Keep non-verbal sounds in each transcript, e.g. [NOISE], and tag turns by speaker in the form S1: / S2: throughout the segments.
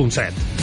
S1: punt 7.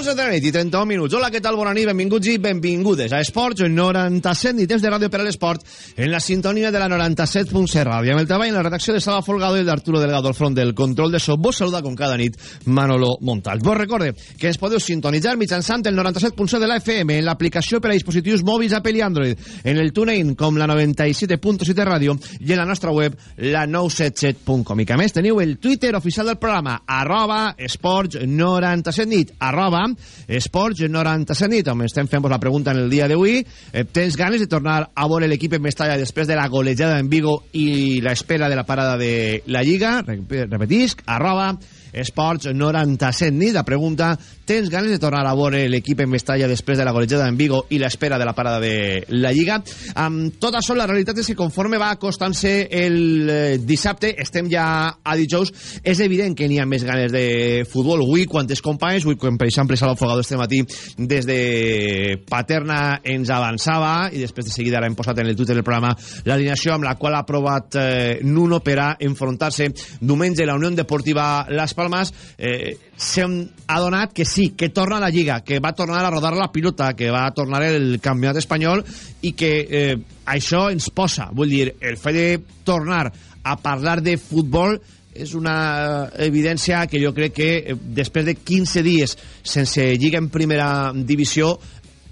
S1: 11 de la nit i 31 minuts. Hola, què tal? Bona nit, benvinguts i benvingudes a Esports 97 i temps de ràdio per a l'esport en la sintonia de la 97.7 Ràdio. Amb el treball en la redacció de Sala Folgado i d'Arturo Delgado al front del control de so. Vos saluda com cada nit Manolo Montal. Vos recorde que ens podeu sintonitzar mitjançant el 97.7 de la FM en l'aplicació per a dispositius mòbils Apple i Android, en el TuneIn com la 97.7 Ràdio i en la nostra web la 977.com. I que més teniu el Twitter oficial del programa arroba esports 97 nit arroba esports 97 nit, on estem fent la pregunta en el dia d'avui. Eh, tens ganes de tornar a veure l'equip en Mestalla després de la golejada en Vigo i l'espera de la parada de la Lliga? Repetisc, arroba Esports 97 nit. La pregunta, tens ganes de tornar a veure l'equip en Mestalla després de la golejada en Vigo i l'espera de la parada de la Lliga? Amb tot això, la realitat és que conforme va acostant-se el eh, dissabte, estem ja a dijous, és evident que n'hi ha més ganes de futbol. Avui, quantes companys, avui, quan, per exemple, Salva Fogado este matí, des de Paterna ens avançava, i després de seguida l'hem posat en el Twitter del programa, l'alineació amb la qual ha aprovat eh, Nuno per a enfrontar-se diumenge la Unió Deportiva Las Palmas eh, s'han adonat que sí, que torna a la Lliga, que va tornar a rodar la pilota, que va tornar el campionat espanyol i que eh, això ens posa, vull dir, el fet de tornar a parlar de futbol és una evidència que jo crec que eh, després de 15 dies sense lliga en primera divisió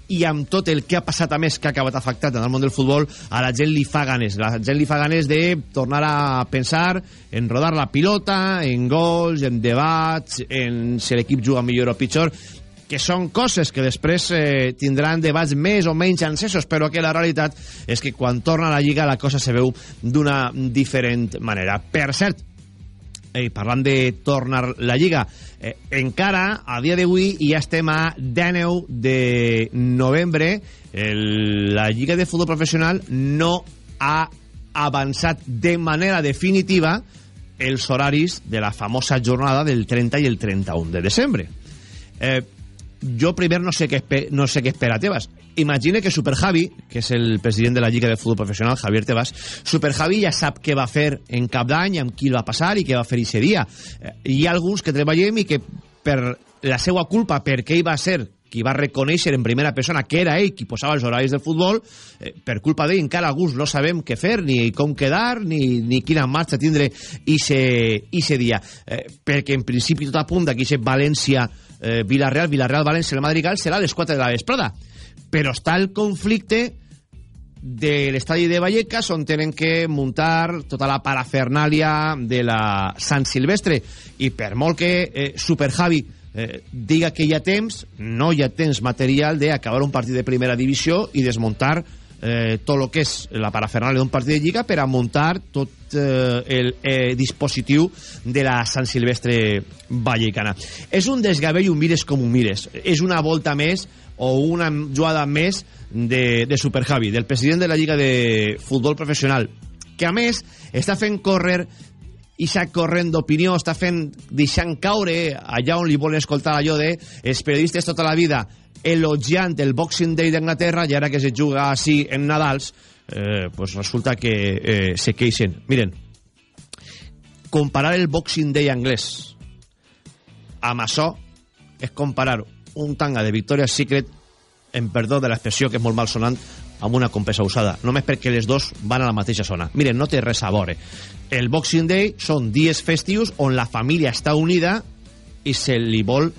S1: i amb tot el que ha passat a més que ha acabat afectat en el món del futbol, a la gent li fa ganes. La gent li fa ganes de tornar a pensar en rodar la pilota, en gols, en debats, en si l'equip juga millor o pitjor, que són coses que després eh, tindran debats més o menys encesos, però que la realitat és que quan torna a la Lliga la cosa se veu d'una diferent manera. Per cert, eh, parlant de tornar la Lliga, eh, encara, a dia d'avui, ja estem a 19 de novembre, el, la Lliga de Futbol Professional no ha avançat de manera definitiva els horaris de la famosa jornada del 30 i el 31 de desembre. Eh, jo primer no sé què, no sé què espera Tebas. Imagine que Super Javi, que és el president de la Lliga de Futbol Professional, Javier Tebas, Super Javi ja sap què va fer en cap d'any, amb qui va passar i què va fer aquest dia. Eh, hi ha alguns que treballem i que per la seva culpa, perquè ell va ser qui va reconèixer en primera persona que era ell qui posava els horaris del futbol, eh, per culpa d'ell encara alguns no sabem què fer, ni com quedar, ni, ni quina marxa tindre ese dia. Eh, perquè en principi tot apunta que aquest València eh, Villarreal, Villarreal, València, el Madrigal serà a les 4 de la vesprada. Però està el conflicte de l'estadi de Vallecas on tenen que muntar tota la parafernàlia de la Sant Silvestre i per molt que eh, Super Javi eh, diga que hi ha temps no hi ha temps material d'acabar un partit de primera divisió i desmuntar eh, tot el que és la parafernàlia d'un partit de Lliga per a muntar tot eh, el eh, dispositiu de la Sant Silvestre Vallecana. És un desgavell, un mires com un mires. És una volta més o una jugada més de, de Super Javi, del president de la Lliga de Futbol Professional, que a més està fent córrer i s'ha corrent d'opinió, està fent, deixant caure allà on li volen escoltar allò de els periodistes tota la vida elogiant el Boxing Day d'Anglaterra i ara que se juga així en Nadals eh, pues resulta que eh, se queixen. Miren comparar el Boxing Day anglès amb això és comparar un tanga de Victoria's Secret en perdó de l'expressió que és molt mal sonant amb una compesa usada, només perquè les dos van a la mateixa zona. Miren, no té res a veure. El Boxing Day són dies festius on la família està unida i se li vol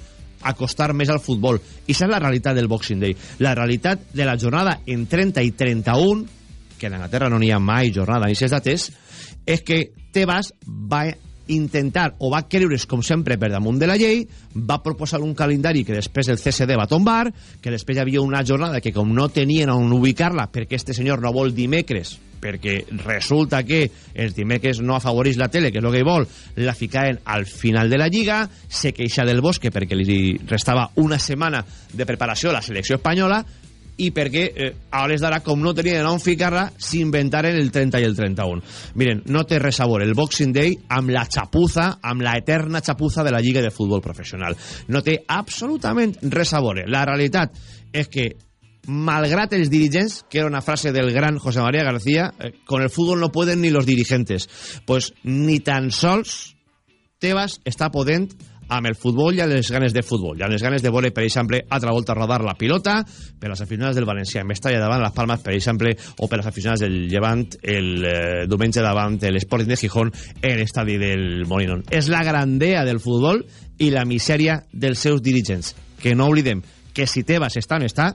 S1: acostar més al futbol. I és la realitat del Boxing Day. La realitat de la jornada en 30 i 31, que en Anglaterra no n'hi ha mai jornada ni ses dates, és que Tebas va intentar o va creure's com sempre per damunt de la llei, va proposar un calendari que després el CSD va tombar, que després hi havia una jornada que com no tenien on ubicar-la perquè este senyor no vol dimecres perquè resulta que el dimecres no afavoreix la tele, que és el que vol, la ficaven al final de la Lliga, se queixa del Bosque perquè li restava una setmana de preparació a la selecció espanyola, i perquè eh, a hores d'ara, com no tenien on ficar-la, s'inventaren el 30 i el 31. Miren, no té res a veure el Boxing Day amb la xapuza, amb la eterna xapuza de la Lliga de Futbol Professional. No té absolutament res a veure. La realitat és que malgrat els dirigents, que era una frase del gran José María García, eh, con el fútbol no pueden ni los dirigentes. Pues ni tan sols Tebas està podent amb el futbol i amb les ganes de futbol. I amb les ganes de veure, per exemple, altra volta rodar la pilota per les aficionades del Valencià en Mestalla davant les Palmes, per exemple, o per les aficionades del Llevant el eh, diumenge davant l'Sporting de Gijón en l'estadi del Molinón. És la grandea del futbol i la misèria dels seus dirigents. Que no oblidem que si Tebas està on està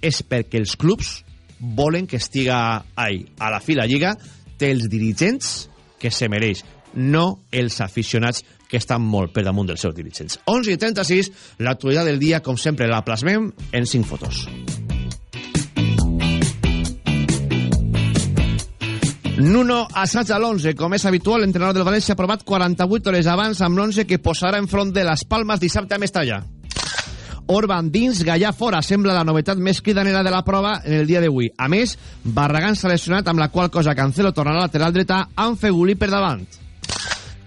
S1: és perquè els clubs volen que estiga ahí. A la fi la Lliga té els dirigents que se mereix, no els aficionats que estan molt per damunt dels seus dirigents. 11 i 36, l'actualitat del dia, com sempre, la plasmem en 5 fotos. Nuno assaig a l'11. Com és habitual, l'entrenador del València ha provat 48 hores abans amb l'11 que posarà enfront de les Palmes dissabte a Mestalla. Orban dins, Gallà fora. Sembla la novetat més cridanera de la prova en el dia d'avui. A més, Barragán s'ha lesionat amb la qual cosa Cancelo tornarà a lateral dreta amb Fegulí per davant.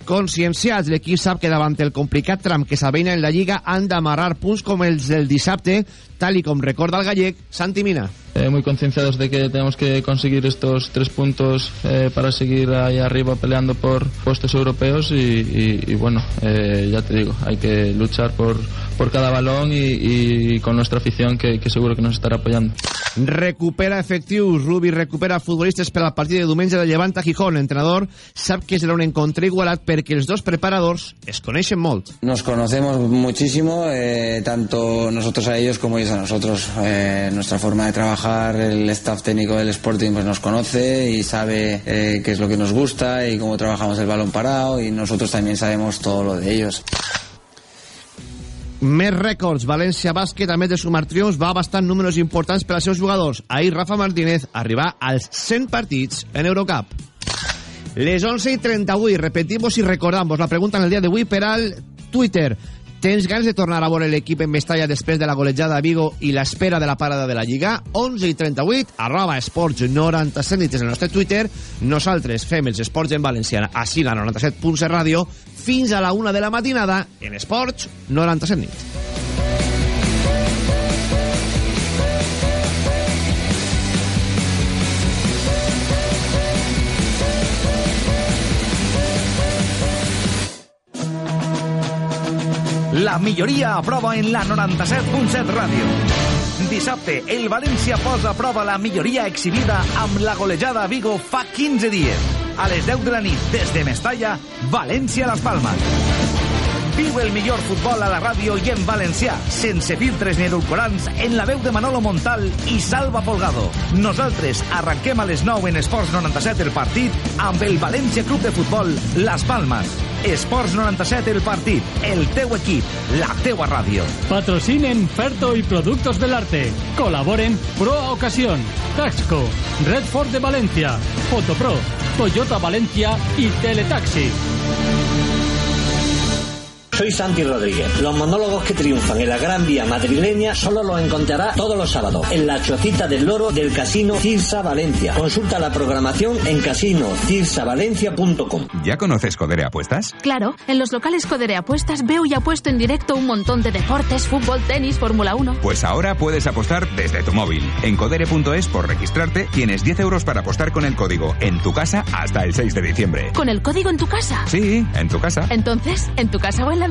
S1: Conscienciats, l'equip sap que davant el complicat tram que s'aveina en la Lliga han d'amarrar punts com els del dissabte, tal i com recorda el gallec Santi Mina.
S2: Eh, muy concienciados de que tenemos que conseguir estos tres puntos eh, para seguir ahí arriba peleando por puestos europeos y, y, y bueno, eh, ya te digo, hay que luchar por, por cada balón y, y con nuestra afición que, que seguro que nos estará apoyando.
S1: Recupera efectius, Rubi recupera futbolistes per al partit de diumenge de Llevant a Gijón. L'entrenador sap que serà un encontre igualat perquè els dos preparadors es coneixen molt.
S3: Nos conocemos muchísimo, eh, tanto nosotros a ellos como ellos a nosotros. Eh, nuestra forma de trabajar, el staff técnico del Sporting pues nos conoce y sabe eh, qué es lo que nos gusta y cómo trabajamos el balón parado y nosotros también sabemos todo lo de ellos.
S1: Més rècords. València Bàsquet, a més de sumar triomfs, va bastant números importants per als seus jugadors. Ahir Rafa Martínez arribà als 100 partits en Eurocup. Les 11 i 38, repetimos i recordamos la pregunta en el dia d'avui per al Twitter. Tens ganes de tornar a veure l'equip en Mestalla després de la golejada a Vigo i l'espera de la parada de la Lliga? 11 i 38, arroba esports 97 en el nostre Twitter. Nosaltres fem els esports en valenciana, així la 97.7 ràdio, fins a la una de la matinada en esports 97 nit.
S4: La milloria a prova en la 97.7 ràdio. Dissabte, el València posa a prova la milloria exhibida amb la golejada a Vigo fa 15 dies. A les 10 de la nit, des de Mestalla, València-Las Palmas. Viu el millor futbol a la ràdio i en valencià, sense filtres ni edulcorants, en la veu de Manolo Montal i Salva Folgado. Nosaltres arranquem a les 9 en Esports 97 el partit amb el València Club de Futbol Las Palmas. Esports 97 el partit, el teu equip, la teua ràdio.
S5: Patrocinen Ferto y Productos del Arte. Colaboren Pro Ocasión, Taxco, Redford de Valencia, Fotopro, Toyota Valencia y Teletaxi.
S6: Soy Santi Rodríguez. Los monólogos que triunfan en la Gran Vía madrileña solo los encontrará todos los sábados en la Chocita del Loro del Casino Cirsa Valencia. Consulta la programación en casinocirsavalencia.com.
S7: ¿Ya conoces Codere Apuestas?
S8: Claro, en los locales Codere Apuestas veo y apuesto en directo un montón de deportes, fútbol, tenis, Fórmula 1.
S7: Pues ahora puedes apostar desde tu móvil. En codere.es por registrarte tienes 10 euros para apostar con el código en tu casa hasta el 6 de diciembre.
S8: ¿Con el código en tu casa?
S7: Sí, en tu casa.
S8: Entonces, ¿en tu casa o en la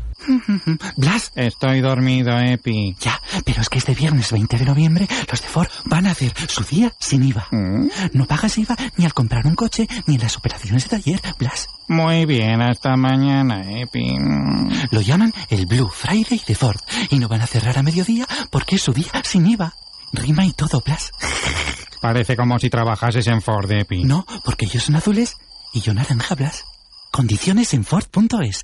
S9: Blas.
S10: Estoy dormido, Epi.
S9: Ya, pero es que este viernes 20 de noviembre los de Ford van a hacer su día sin IVA.
S10: ¿Mm?
S9: No pagas IVA ni al comprar un coche ni en las operaciones de taller, Blas.
S10: Muy bien, hasta mañana, Epi.
S9: Lo llaman el Blue Friday de Ford y no van a cerrar a mediodía porque es su día sin IVA. Rima y todo, Blas.
S10: Parece como si trabajases en Ford, Epi.
S9: No, porque ellos son azules y yo naranja, Blas. Condiciones en Ford.es.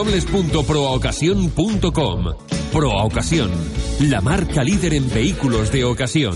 S11: www.proaocasión.com. Proa Ocasión, la marca líder en vehículos de ocasión.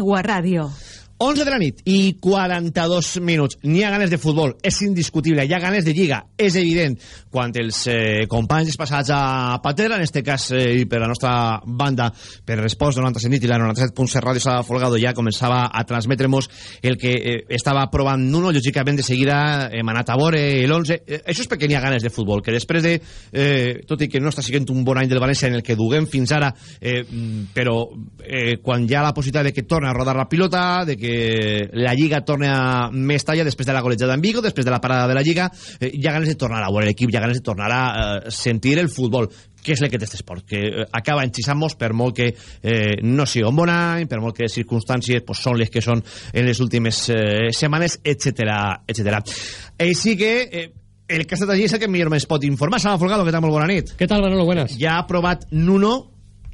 S12: teua ràdio.
S1: 11 de la nit i 42 minuts. N'hi ha ganes de futbol, és indiscutible. Hi ha ganes de lliga, és evident. Quan els eh, companys passats a Patera, en este cas, eh, i per la nostra banda, per Respost 97 nit i la 97.7 Ràdio Sala Folgado, ja començava a transmetre-nos el que eh, estava provant Nuno, lògicament de seguida hem anat a veure l'11. Eh, això és perquè n'hi ha ganes de futbol, que després de, eh, tot i que no està siguent un bon any del València en el que duguem fins ara, eh, però eh, quan hi ha la possibilitat de que torni a rodar la pilota, de que la Lliga torni a més talla després de la golejada en Vigo, després de la parada de la Lliga, eh, hi ha ganes de tornar a veure l'equip, ha ganes de tornar a eh, sentir el futbol que és el que té aquest esport, que eh, acaba enxissant-nos per molt que eh, no sigui un bon any, per molt que les circumstàncies pues, són les que són en les últimes eh, setmanes, etc etc. Així que eh, el que ha estat allí és el que millor ens pot informar. Sama Folgado, què tal? Molt bona nit.
S13: ¿Qué tal, Manolo? Buenas.
S1: Ja ha aprovat Nuno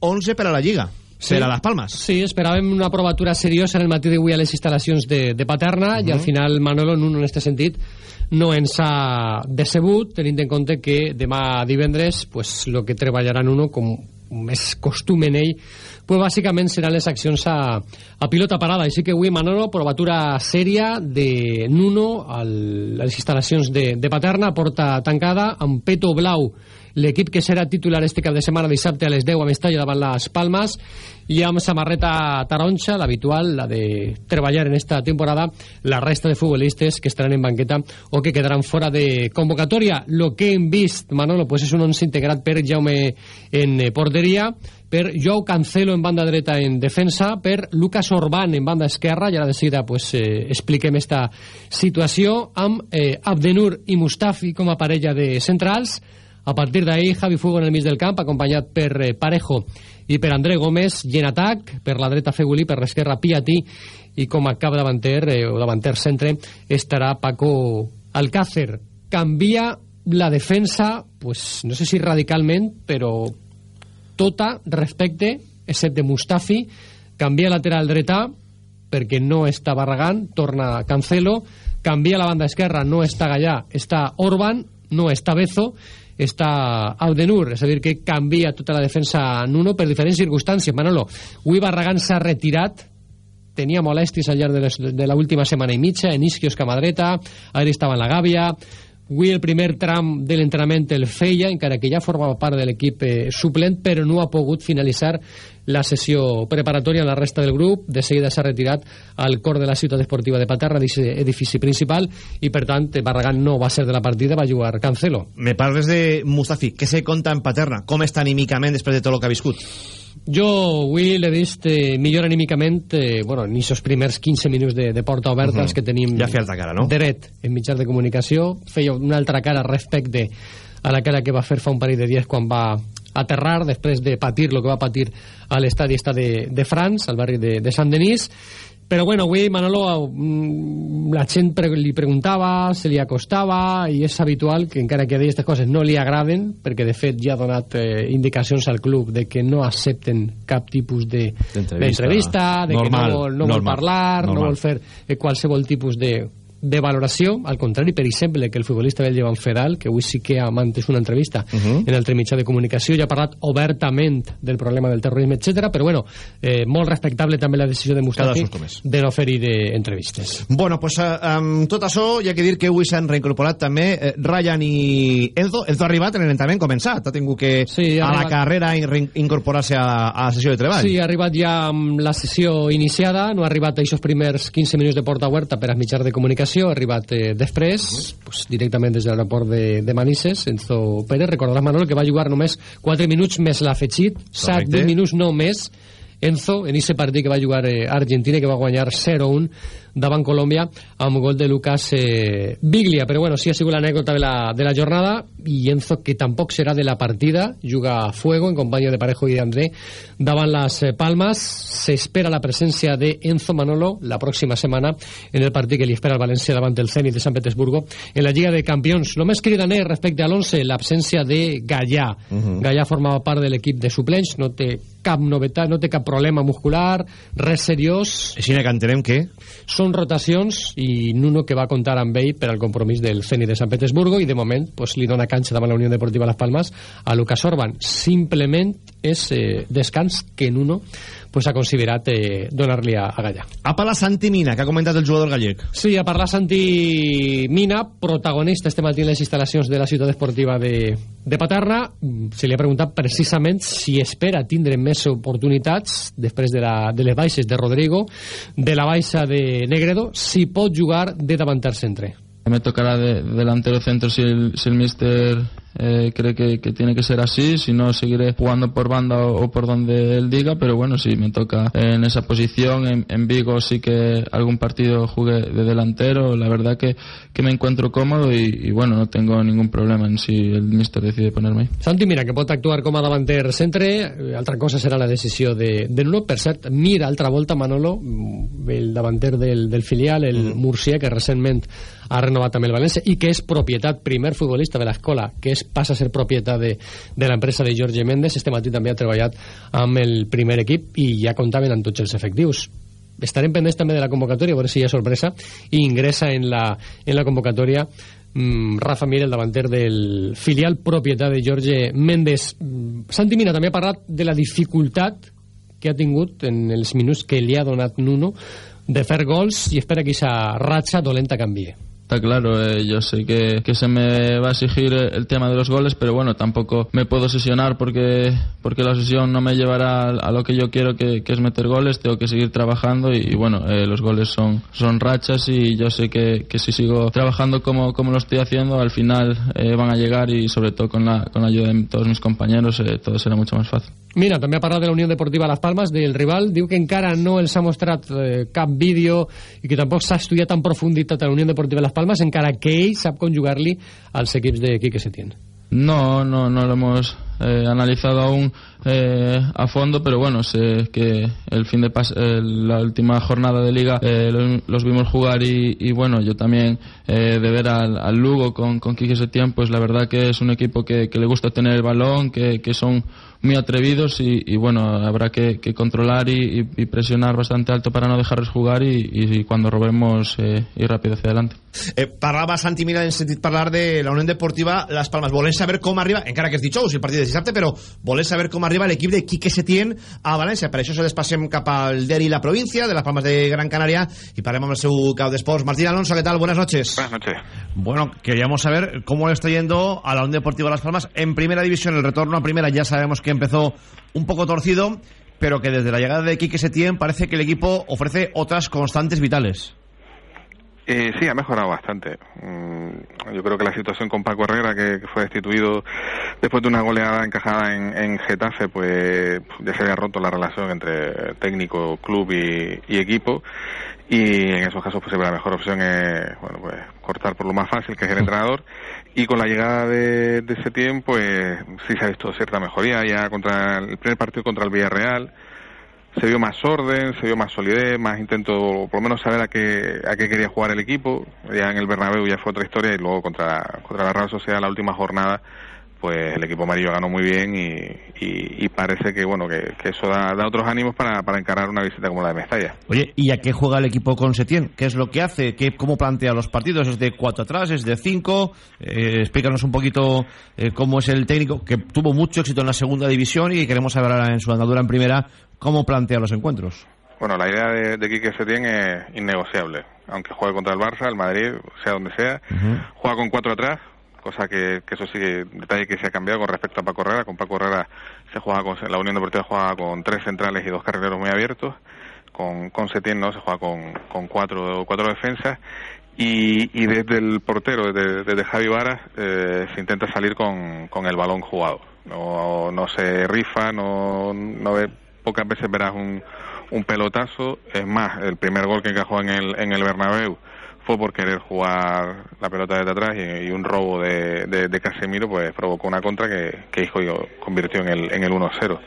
S1: 11 per a la Lliga.
S13: Sí.
S1: Per a les Palmes.
S13: Sí, esperàvem una provatura seriosa en el matí d'avui a les instal·lacions de, de Paterna uh -huh. i al final Manolo, Nuno, en aquest sentit, no ens ha decebut, tenint en compte que demà divendres pues, lo que treballarà Nuno, com més costum en ell, pues bàsicament seran les accions a, a pilota parada. Així que avui, Manolo, provatura sèria de Nuno a les instal·lacions de, de Paterna, porta tancada, amb peto blau l'equip que serà titular este cap de setmana dissabte a les 10 a Mestalla davant les Palmes i amb samarreta taronja, l'habitual, la de treballar en esta temporada, la resta de futbolistes que estaran en banqueta o que quedaran fora de convocatòria. Lo que hem vist, Manolo, pues és un 11 integrat per Jaume en eh, porteria, per Joao Cancelo en banda dreta en defensa, per Lucas Orbán en banda esquerra, i ara de seguida pues, eh, expliquem esta situació, amb eh, Abdenur i Mustafi com a parella de centrals, a partir d'ahí, Javi Fuego en el mig del camp, acompanyat per eh, Parejo i per André Gómez, i en atac, per la dreta Fegulí, per l'esquerra Piatí, i com a cap davanter, eh, o davanter centre, estarà Paco Alcácer. Canvia la defensa, pues, no sé si radicalment, però tota respecte, excepte Mustafi, canvia lateral dreta, perquè no està Barragán, torna Cancelo, canvia la banda esquerra, no està Gallà, està Orban, no està Bezo, està Audenur, és a dir, que canvia tota la defensa en uno per diferents circumstàncies. Manolo, avui Barragán s'ha retirat, tenia molèsties al llarg de, l'última setmana i mitja, en isquios cama dreta, ara estava en la gàbia, avui el primer tram de l'entrenament el feia, encara que ja formava part de l'equip eh, suplent, però no ha pogut finalitzar la sessió preparatòria en la resta del grup. De seguida s'ha retirat al cor de la ciutat esportiva de Paterna, edifici principal, i per tant Barragán no va ser de la partida, va jugar Cancelo.
S1: Me parles de Mustafi, què se conta en Paterna? Com està anímicament després de tot el que ha viscut?
S13: Jo avui l'he vist eh, millor anímicament, eh, bueno, en aquests primers 15 minuts de, de porta oberta, uh -huh. que tenim
S1: ja feia altra cara, no?
S13: dret en mitjans de comunicació, feia una altra cara respecte a la cara que va fer fa un parell de dies quan va aterrar després de patir el que va patir a l'estadi de, de France, al barri de, de Saint-Denis, Però bueno, avui Manolo mm, la gent pre li preguntava, se li acostava i és habitual que encara que aquestes coses no li agraden, perquè de fet ja ha donat eh, indicacions al club de que no accepten cap tipus de- d'entrevista, de, que no
S1: Normal,
S13: vol, no vol
S1: normal,
S13: parlar, no
S1: normal.
S13: vol fer eh, qualsevol tipus de de valoració, al contrari, per exemple, que el futbolista del Llevant Fedal, que avui sí que ha mantès una entrevista uh -huh. en l'altre mitjà de comunicació, ja ha parlat obertament del problema del terrorisme, etc. però bueno, eh, molt respectable també la decisió de Mustafi de no fer-hi d'entrevistes.
S1: Bueno, pues, eh, amb tot això hi ha que dir que avui s'han reincorporat també eh, Ryan i Enzo. Enzo ha arribat en l'entrenament començat, ha tingut que
S13: Sí, ha
S1: a la
S13: arribat-
S1: carrera in- incorporar-se a, a la sessió de treball.
S13: Sí, ha arribat ja amb la sessió iniciada, no ha arribat a aquests primers 15 minuts de porta oberta per als mitjans de comunicació, ha arribat eh, després, pues, directament des de l'aeroport de, de Manises, Enzo Pérez, recordaràs Manol que va jugar només 4 minuts més l'afegit, 7,
S1: Correcte.
S13: 8 minuts no més, Enzo, en aquest partit que va jugar eh, Argentina, que va guanyar 0-1 davant Colòmbia, amb gol de Lucas eh, Biglia. Però bueno, sí ha sigut l'anècdota de, la, de la jornada, i Enzo, que tampoc serà de la partida, juga a fuego, en companyia de Parejo i d'André, davant les eh, Palmes. S'espera la presència de Enzo Manolo la pròxima setmana en el partit que li espera el València davant del Zenit de Sant Petersburgo en la Lliga de Campions. Lo més cridaner respecte a l'11, l'absència de Gallà.
S1: Mhm.
S13: Gallà formava part de l'equip de suplents, no té cap novetat, no té cap problema muscular, res seriós.
S1: Així que entenem que...
S13: Són rotacions i Nuno que va comptar amb ell per al compromís del Zenit de Sant Petersburgo i de moment pues, li dona canxa davant la Unió Deportiva Las Palmas a Lucas Orban. Simplement és eh, descans que Nuno pues, ha considerat eh, donar-li a, a Gallà.
S1: Ha parlat Santi Mina, que ha comentat el jugador gallec.
S13: Sí, a parlar Santi Mina, protagonista este matí en les instal·lacions de la ciutat esportiva de, de Paterna. Mm, Se li ha preguntat precisament si espera tindre més oportunitats després de, la, de les baixes de Rodrigo, de la baixa de Negredo, si pot jugar de davanter centre.
S2: Me tocará de delantero centro si el, si el mister eh, cree que, que tiene que ser así, si no seguiré jugando por banda o, o por donde él diga, pero bueno, si me toca en esa posición, en, en Vigo sí que algún partido jugué de delantero, la verdad que, que me encuentro cómodo y, y bueno, no tengo ningún problema en si el mister decide ponerme ahí.
S13: Santi Mira, que pot actuar com a davanter centre, eh, altra cosa serà la decisió de, de Nuno. Per cert, mira altra volta Manolo, mm, el davanter del, del filial, el Murcia, que recentment ha renovat també el València i que és propietat, primer futbolista de l'escola, que és, passa a ser propietat de, de l'empresa de Jorge Méndez. Este matí també ha treballat amb el primer equip i ja comptaven amb tots els efectius estarem pendents també de la convocatòria, a veure si hi ha sorpresa, i ingressa en la, en la convocatòria mm, Rafa Mir, el davanter del filial propietat de Jorge Méndez. Mm, Santi Mina també ha parlat de la dificultat que ha tingut en els minuts que li ha donat Nuno de fer gols i espera que aquesta ratxa dolenta canvie.
S2: Está claro, eh, yo sé que, que se me va a exigir eh, el tema de los goles, pero bueno, tampoco me puedo sesionar porque, porque la sesión no me llevará a, lo que yo quiero, que, es meter goles. Tengo que seguir trabajando y, y bueno, eh, los goles son, son rachas y yo sé que, que si sigo trabajando como, como lo estoy haciendo, al final eh, van a llegar y sobre todo con la, con la ayuda de todos mis compañeros, eh, todo será mucho más fácil.
S13: Mira, també ha parlat de la Unió Deportiva Las Palmas, del rival. Diu que encara no els ha mostrat eh, cap vídeo i que tampoc s'ha estudiat en profunditat a la Unió Deportiva Las Palmas, encara que ell sap conjugar-li als equips de Quique Setién.
S2: No, no, no lo hemos eh, analizado aún eh, a fondo, pero bueno, sé que el fin de pas eh, la última jornada de liga eh, los, los vimos jugar y, y bueno, yo también eh, de ver al, al Lugo con, con Quique Setién, pues la verdad que es un equipo que, que le gusta tener el balón, que, que son muy atrevidos y, y bueno, habrá que, controlar y, y- y presionar bastante alto para no dejarles jugar y, y cuando robemos eh, ir rápido hacia adelante.
S1: Eh, parlava Santi Mina en sentit parlar de la Unió Deportiva Las Palmas. Volem saber com arriba, encara que és dijous, el partit de dissabte, però volem saber com arriba l'equip de Quique Setién a València. Per això se despassem cap al Deri, la província, de Las Palmas de Gran Canaria, i parlem amb el seu cap d'esports. Martín Alonso, ¿qué tal? Buenas noches.
S14: Buenas noches.
S1: Bueno, queríamos saber cómo le está yendo a la Unión Deportiva Las Palmas en primera división. El retorno a primera ya sabemos que empezó un poco torcido, pero que desde la llegada de Quique Setién parece que el equipo ofrece otras constantes vitales.
S14: Eh, sí, ha mejorado bastante. Mm, yo creo que la situación con Paco Herrera, que, fue destituido después de una goleada encajada en, Getafe, pues ya se había roto la relación entre técnico, club y, equipo. Y en esos casos, pues siempre la mejor opción es bueno, pues, cortar por lo más fácil, que es el entrenador. Y con la llegada de, de Setién, pues sí se ha visto cierta mejoría. Ya contra el primer partido contra el Villarreal, se vio más orden, se vio más solidez, más intento, por lo menos saber a qué, a qué quería jugar el equipo. Ya en el Bernabéu ya fue otra historia y luego contra, contra la Real Sociedad la última jornada pues el equipo amarillo ganó muy bien y, y, y parece que bueno que, que eso da, da, otros ánimos para, para, encarar una visita como la de Mestalla.
S1: Oye, ¿y a qué juega el equipo con Setién? ¿Qué es lo que hace? ¿Qué, ¿Cómo plantea los partidos? ¿Es de cuatro atrás? ¿Es de cinco? Eh, explícanos un poquito eh, cómo es el técnico, que tuvo mucho éxito en la segunda división y queremos saber ahora en su andadura en primera cómo plantea los encuentros.
S14: Bueno, la idea de, de Quique Setién es innegociable. Aunque juegue contra el Barça, el Madrid, sea donde sea, uh -huh. juega con cuatro atrás, cosa que, que, eso sí, detalle que se ha cambiado con respecto a Paco Herrera. Con Paco Herrera se juega con, la Unión Deportiva juega con tres centrales y dos carrileros muy abiertos. Con, con Setién no, se juega con, con cuatro, cuatro defensas. Y, y desde el portero, desde, desde Javi Varas, eh, se intenta salir con, con el balón jugado. No, no se rifa, no, no ve, pocas veces verás un, un pelotazo. Es más, el primer gol que encajó en el, en el Bernabéu fue por querer jugar la pelota desde atrás y, un robo de, de, Casemiro pues provocó una contra que, que hijo convirtió en el, en el 1-0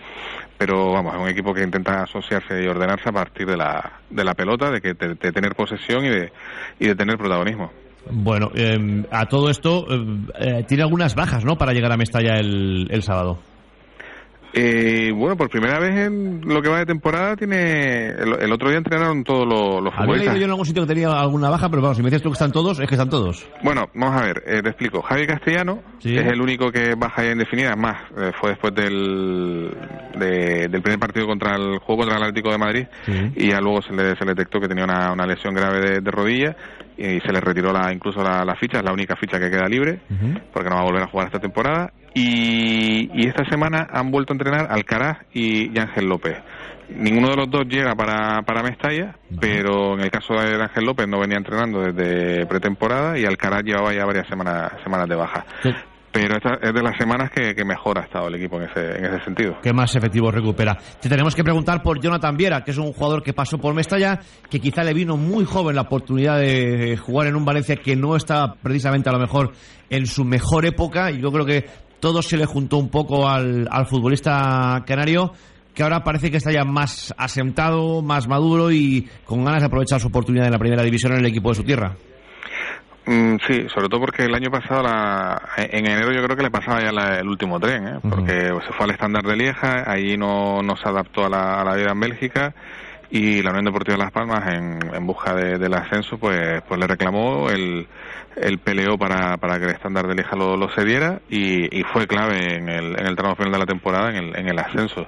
S14: pero vamos, es un equipo que intenta asociarse y ordenarse a partir de la, de la pelota, de que de, de tener posesión y de, y de tener protagonismo.
S1: Bueno, eh, a todo esto eh, tiene algunas bajas, ¿no? Para llegar a Mestalla el sábado.
S14: Eh, bueno, por primera vez en lo que va de temporada tiene... El, el otro día entrenaron todos los, los
S1: Había leído yo en algún sitio que tenía alguna baja, pero vamos, si me dices tú que están todos, es que están todos.
S14: Bueno, vamos a ver, eh, te explico. Javi Castellano
S1: Sí.
S14: es el único que baja ya indefinida, es más, eh, fue después del, de- del primer partido contra el juego contra el Atlético de Madrid y ya luego se le, se le detectó que tenía una, una lesión grave de, de rodilla y se le retiró la, incluso la, la ficha, es la única ficha que queda libre porque no va a volver a jugar esta temporada y, y esta semana han vuelto a entrenar Alcaraz y, y Ángel López. Ninguno de los dos llega para, para Mestalla, pero en el caso de Ángel López no venía entrenando desde pretemporada y Alcaraz llevaba ya varias semanas, semanas de baja. Pero esta es de las semanas que, que mejor ha estado el equipo en ese, en ese sentido.
S1: ¿Qué más efectivo recupera? Te tenemos que preguntar por Jonathan Viera, que es un jugador que pasó por Mestalla, que quizá le vino muy joven la oportunidad de jugar en un Valencia que no está precisamente a lo mejor en su mejor época, y yo creo que todo se le juntó un poco al, al futbolista canario, que ahora parece que está ya más asentado, más maduro y con ganas de aprovechar su oportunidad en la primera división en el equipo de su tierra.
S14: Mm, sí, sobre todo porque el año pasado, la, en enero yo creo que le pasaba ya la- el último tren, ¿eh? porque se fue al estándar de Lieja, ahí no, no se adaptó a la, a la vida en Bélgica y la Unión Deportiva de Las Palmas en, en busca de- del ascenso pues pues le reclamó el, el peleó para, para que el estándar de Lieja lo, lo cediera y, y fue clave en el, en el tramo final de la temporada en el, en el ascenso.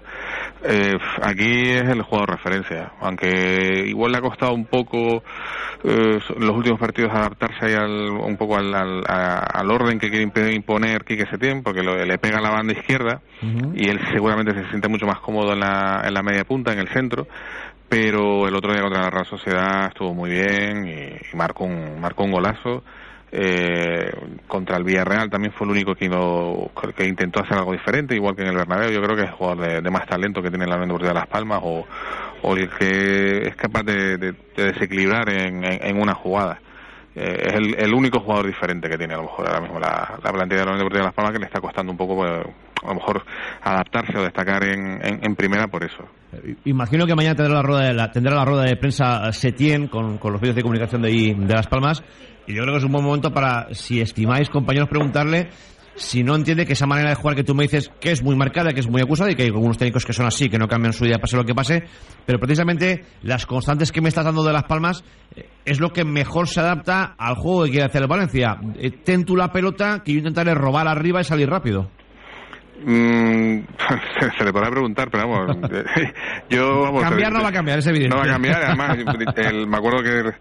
S14: Eh, aquí es el jugador referencia, aunque igual le ha costado un poco eh, los últimos partidos adaptarse ahí al, un poco al, al, al orden que quiere imp- imponer Quique Setién, porque lo- le pega a la banda izquierda y él seguramente se siente mucho más cómodo en la, en la media punta, en el centro, pero el otro día contra la Real Sociedad estuvo muy bien y, y marcó un marcó un golazo. Eh, contra el Villarreal también fue el único que, no- que intentó hacer algo diferente, igual que en el Bernabéu. Yo creo que es el jugador de, más talento que tiene la Deportiva de Las Palmas o, o el que es capaz de, de- de desequilibrar en, en- una jugada. Eh, es el, el único jugador diferente que tiene a lo mejor ahora mismo la, la plantilla de la Deportiva de Las Palmas que le está costando un poco pues, a lo mejor adaptarse o destacar en, en- primera por eso.
S1: Imagino que mañana tendrá la rueda de, prensa Setién con, los medios de comunicación de Las Palmas. Y yo creo que es un buen momento para, si estimáis, compañeros, preguntarle si no entiende que esa manera de jugar que tú me dices que es muy marcada, que es muy acusada y que hay algunos técnicos que son así, que no cambian su idea pase lo que pase, pero precisamente las constantes que me estás dando de Las Palmas eh, es lo que mejor se adapta al juego que quiere hacer el Valencia. Eh, ten tú la pelota que yo intentaré robar arriba y salir rápido.
S14: Mm, se, [LAUGHS] se le podrá preguntar, pero vamos, [LAUGHS] yo vamos.
S1: Cambiar no va a cambiar, es evidente.
S14: No va a cambiar, además, el- me acuerdo que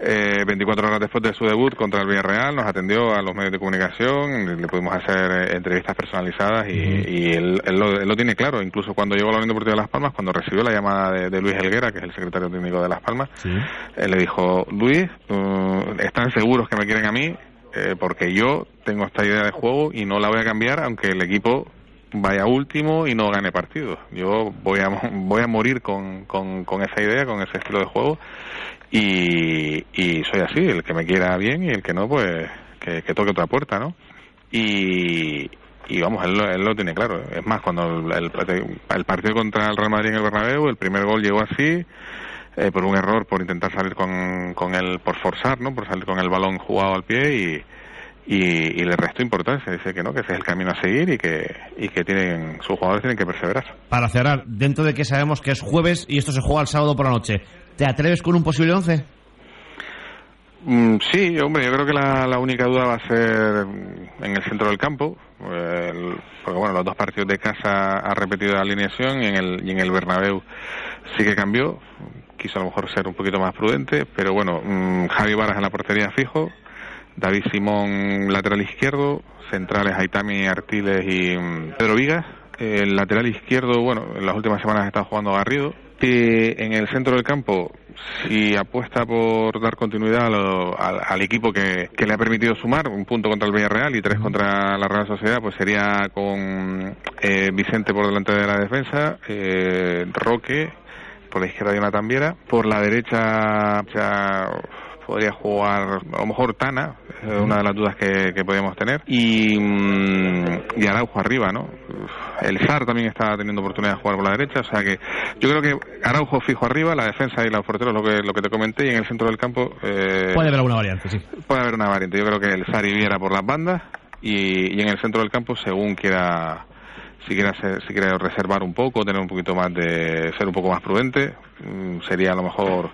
S14: eh, 24 horas después de su debut contra el Villarreal nos atendió a los medios de comunicación, le pudimos hacer eh, entrevistas personalizadas y, y él, él lo, él lo tiene claro, incluso cuando llegó a la Unión Deportiva de Las Palmas, cuando recibió la llamada de, de Luis Helguera, que es el secretario técnico de Las Palmas, él le dijo, Luis, ¿están seguros que me quieren a mí? Eh, porque yo tengo esta idea de juego y no la voy a cambiar aunque el equipo vaya último y no gane partidos. Yo voy a, [LAUGHS] voy a morir con, con, con esa idea, con ese estilo de juego y, y soy así, el que me quiera bien y el que no, pues que, que toque otra puerta, ¿no? Y, y vamos, él, él lo tiene claro. Es más, cuando el, el- el partido contra el Real Madrid en el Bernabéu, el primer gol llegó así, eh, por un error, por intentar salir con, con el, por forzar, ¿no? Por salir con el balón jugado al pie y, y, y le restó importancia. Dice que no, que ese es el camino a seguir y que, y que tienen, sus jugadores tienen que perseverar.
S1: Para cerrar, dentro de que sabemos que es jueves y esto se juega el sábado por la noche, ¿te atreves con un posible 11?
S14: Mm, sí, hombre, yo creo que la, única duda va a ser mm, en el centro del campo, porque bueno, los dos partidos de casa ha repetido la alineación y en el, y en el Bernabéu sí que cambió, quiso a lo mejor ser un poquito más prudente, pero bueno, mm, Javi Varas en la portería fijo, David Simón lateral izquierdo, centrales Aitami Artiles y Pedro Vigas, el lateral izquierdo, bueno, en las últimas semanas está jugando Garrido. Y en el centro del campo, si apuesta por dar continuidad a lo- al, al equipo que, que le ha permitido sumar un punto contra el Villarreal y tres contra la Real Sociedad, pues sería con eh, Vicente por delante de la defensa, eh, Roque, por la izquierda Jonathan Viera, por la derecha ya podría jugar a lo mejor Tana, es una de las dudas que, que podríamos tener, y, mm, y Araujo arriba, ¿no? El SAR también está teniendo oportunidad de jugar por la derecha, o sea que yo creo que Araujo fijo arriba, la defensa y los porteros, lo que, lo que te comenté, y en el centro del campo eh,
S1: Puede haber alguna variante, sí.
S14: puede haber una variante. Yo creo que el SAR y Viera por las bandas y, y en el centro del campo, según quiera si quiere, hacer- si quiere reservar un poco, tener un poquito más de ser un poco más prudente, mm, sería a lo mejor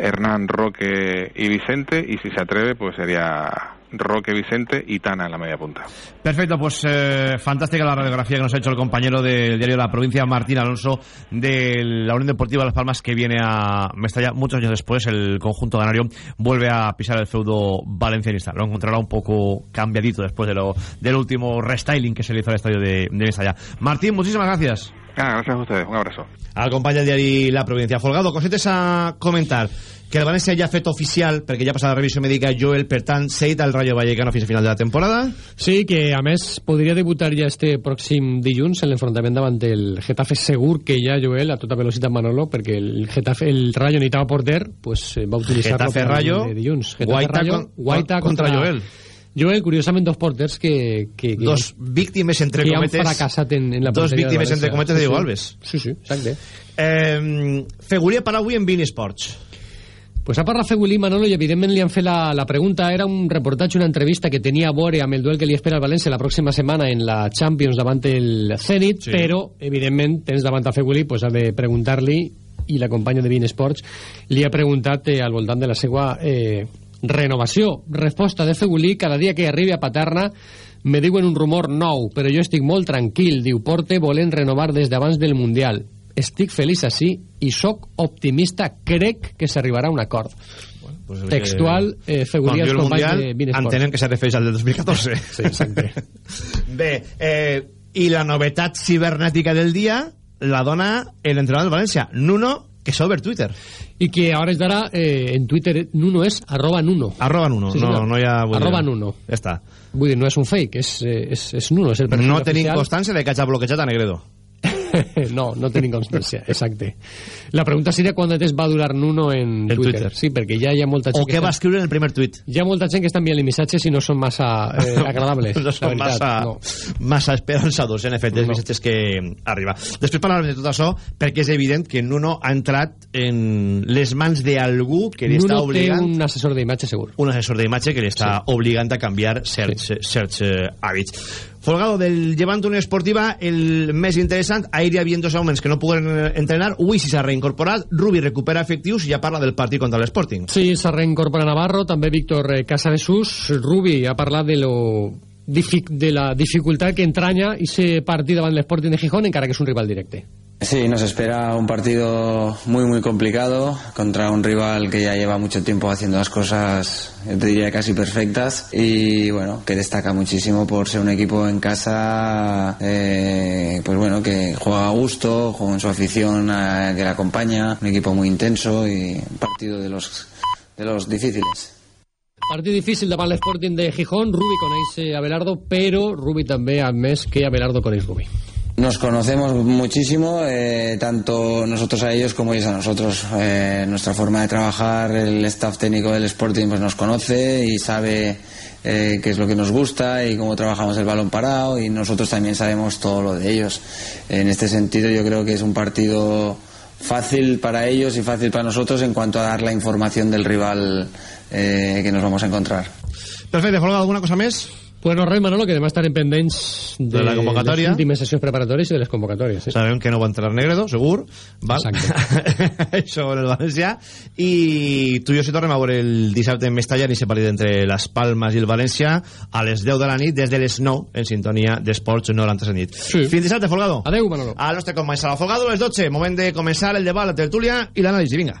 S14: Hernán, Roque y Vicente, y si se atreve, pues sería Roque, Vicente y Tana en la media punta.
S1: Perfecto, pues eh, fantástica la radiografía que nos ha hecho el compañero del diario La Provincia, Martín Alonso, de la Unión Deportiva Las Palmas, que viene a Mestalla muchos años después. El conjunto canario vuelve a pisar el feudo valencianista. Lo encontrará un poco cambiadito después de lo, del último restyling que se le hizo al estadio de, de Mestalla. Martín, muchísimas gracias.
S14: Ah, gracias a ustedes, un abrazo.
S1: Al compañero del diario La Provincia. Folgado, cosetes a comentar que el València ja ha fet oficial, perquè ja ha passat la revisió mèdica, Joel, per tant, Seit al Rayo Vallecano fins a final de la temporada.
S13: Sí, que a més podria debutar ja este pròxim dilluns en l'enfrontament davant el Getafe segur que ja Joel a tota velocitat Manolo perquè el Getafe, el Rayo necessitava porter pues eh, va utilitzar-lo
S1: Getafe Rayo,
S13: de dilluns Getafe
S1: Guaita
S13: Rayo,
S1: con-
S13: Guaita
S1: contra
S13: contra,
S1: Joel.
S13: Joel, curiosament dos porters que, que, que
S1: Dos víctimes, entre
S13: que
S1: cometes...
S13: han fracassat en, en la
S1: Dos víctimes, entre cometes, de
S13: Sí,
S1: Diego
S13: sí.
S1: Alves.
S13: Sí, sí, exacte.
S1: Eh, Feguria per avui en Bean Sports.
S13: Pues ha parlat Fegulí, Manolo, i evidentment li han fet la, la pregunta. Era un reportatge, una entrevista que tenia a veure amb el duel que li espera al València la pròxima setmana en la Champions davant el Zenit,
S1: Sí.
S13: però, evidentment, tens davant a Fegulí, pues ha de preguntar-li, i la companya de Bean Sports li ha preguntat eh, al voltant de la seva eh, renovació. Resposta de Fegulí, cada dia que arribi a Paterna me diuen un rumor nou, però jo estic molt tranquil, diu Porte, volent renovar des d'abans del Mundial. Estic feliç així i sóc optimista, crec que s'arribarà a un acord.
S1: Pues,
S13: Textual, eh, Fegulí,
S1: Quan
S13: els companys
S1: Mundial,
S13: de Bean Sports.
S1: entenem que se refereix al del 2014. [LAUGHS]
S13: Sí, exacte. [LAUGHS]
S1: Bé, eh, i la novetat cibernètica del dia la dona l'entrenador del València, Nuno, que s'ha obert Twitter.
S13: I que a hores d'ara eh, en Twitter Nuno és arroba Nuno.
S1: Arroba Nuno,
S13: Sí,
S1: no, no hi ha... vull dir,
S13: Arroba Nuno.
S1: Ja està.
S13: Vull dir, no és un fake, és, eh, és, és Nuno, és el perfil
S1: No tenim
S13: oficial.
S1: constància de que hagi bloquejat a Negredo. [LAUGHS]
S13: no, no tenim constància, exacte. La pregunta seria quant de temps va durar Nuno en, Twitter.
S1: Twitter.
S13: Sí, perquè ja hi ha molta gent
S1: O què va
S13: està...
S1: escriure en el primer tuit.
S13: Hi ha molta gent que està enviant missatges i no són massa eh, [LAUGHS] agradables.
S1: no són massa,
S13: no.
S1: massa esperançadors, en efecte, els
S13: No.
S1: missatges que arriba. Després parlarem de tot això, perquè és evident que Nuno ha entrat en les mans d'algú que li està
S13: Nuno té
S1: obligant...
S13: un assessor d'imatge segur.
S1: un assessor d'imatge que li està obligant a canviar certs, certs eh, hàbits. Folgado del Llevant Unió Esportiva, el més interessant, ahir hi havia dos homes que no pogueren eh, entrenar, avui si s'ha reincorporat, Rubi recupera efectius i ja parla del partit contra l'Sporting.
S13: Sí, s'ha reincorporat Navarro, també Víctor eh, Casadesús. Rubi ha parlat de lo de la dificultat que entranya i se partit davant l'Sporting de Gijón, encara que és un rival directe.
S3: Sí, nos espera un partido muy muy complicado contra un rival que ya lleva mucho tiempo haciendo las cosas, yo diría casi perfectas y bueno, que destaca muchísimo por ser un equipo en casa, eh, pues bueno, que juega a gusto, con su afición eh, que la acompaña, un equipo muy intenso y un partido de los de los difíciles.
S13: Partit difícil davant l'Sporting de Gijón. Rubi coneix Abelardo, però Rubi també admès que Abelardo coneix Rubi.
S3: Nos conocemos muchísimo, eh, tanto nosotros a ellos como ellos a nosotros. Eh, nuestra forma de trabajar, el staff técnico del Sporting pues nos conoce y sabe eh, qué es lo que nos gusta y cómo trabajamos el balón parado y nosotros también sabemos todo lo de ellos. En este sentido yo creo que es un partido fácil para ellos y fácil para nosotros en cuanto a dar la información del rival eh, que nos vamos a encontrar.
S1: Perfecte, Folgado, alguna cosa més?
S13: Pues no, res, Manolo, que demà estarem pendents de,
S1: De la convocatòria.
S13: les últimes sessions preparatòries i de les convocatòries. Sí.
S1: Sabem que no va entrar Negredo, segur. Val?
S13: Exacte. [LAUGHS]
S1: Això en el València. I tu i jo si tornem a veure el dissabte en Mestalla i se partit entre les Palmes i el València a les 10 de la nit, des de les 9, en sintonia d'Esports 90 nit. Sí. Fins dissabte, Folgado.
S13: Adeu, Manolo.
S1: Al nostre Sala Folgado, a les 12. Moment de començar el debat, la tertúlia i l'anàlisi. Vinga.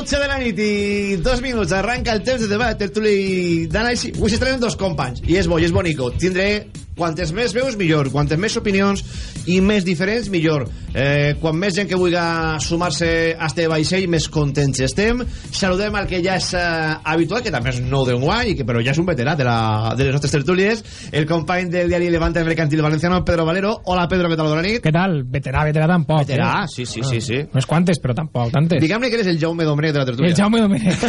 S1: 12 de la nit i dos minuts arranca el temps de debat tertuli d'anàlisi. Avui s'estrenen dos companys i és bo i és bonico. Tindré quantes més veus millor, quantes més opinions i més diferents millor. Eh, quan més gent que vulgui sumar-se a este vaixell, més contents estem. Saludem al que ja és eh, habitual, que també és nou d'enguany, i que però ja és un veterà de, la, de les nostres tertúlies, el company del diari Levante Mercantil Valenciano, Pedro Valero. Hola, Pedro, què tal? Bona nit.
S15: Què tal? Veterà, veterà tampoc.
S1: Veterà,
S15: eh?
S1: sí, sí, sí, sí.
S15: Unes quantes, però tampoc, tantes.
S1: Diguem-ne que eres el Jaume Domènech de la tertúlia.
S15: El Jaume Domènech.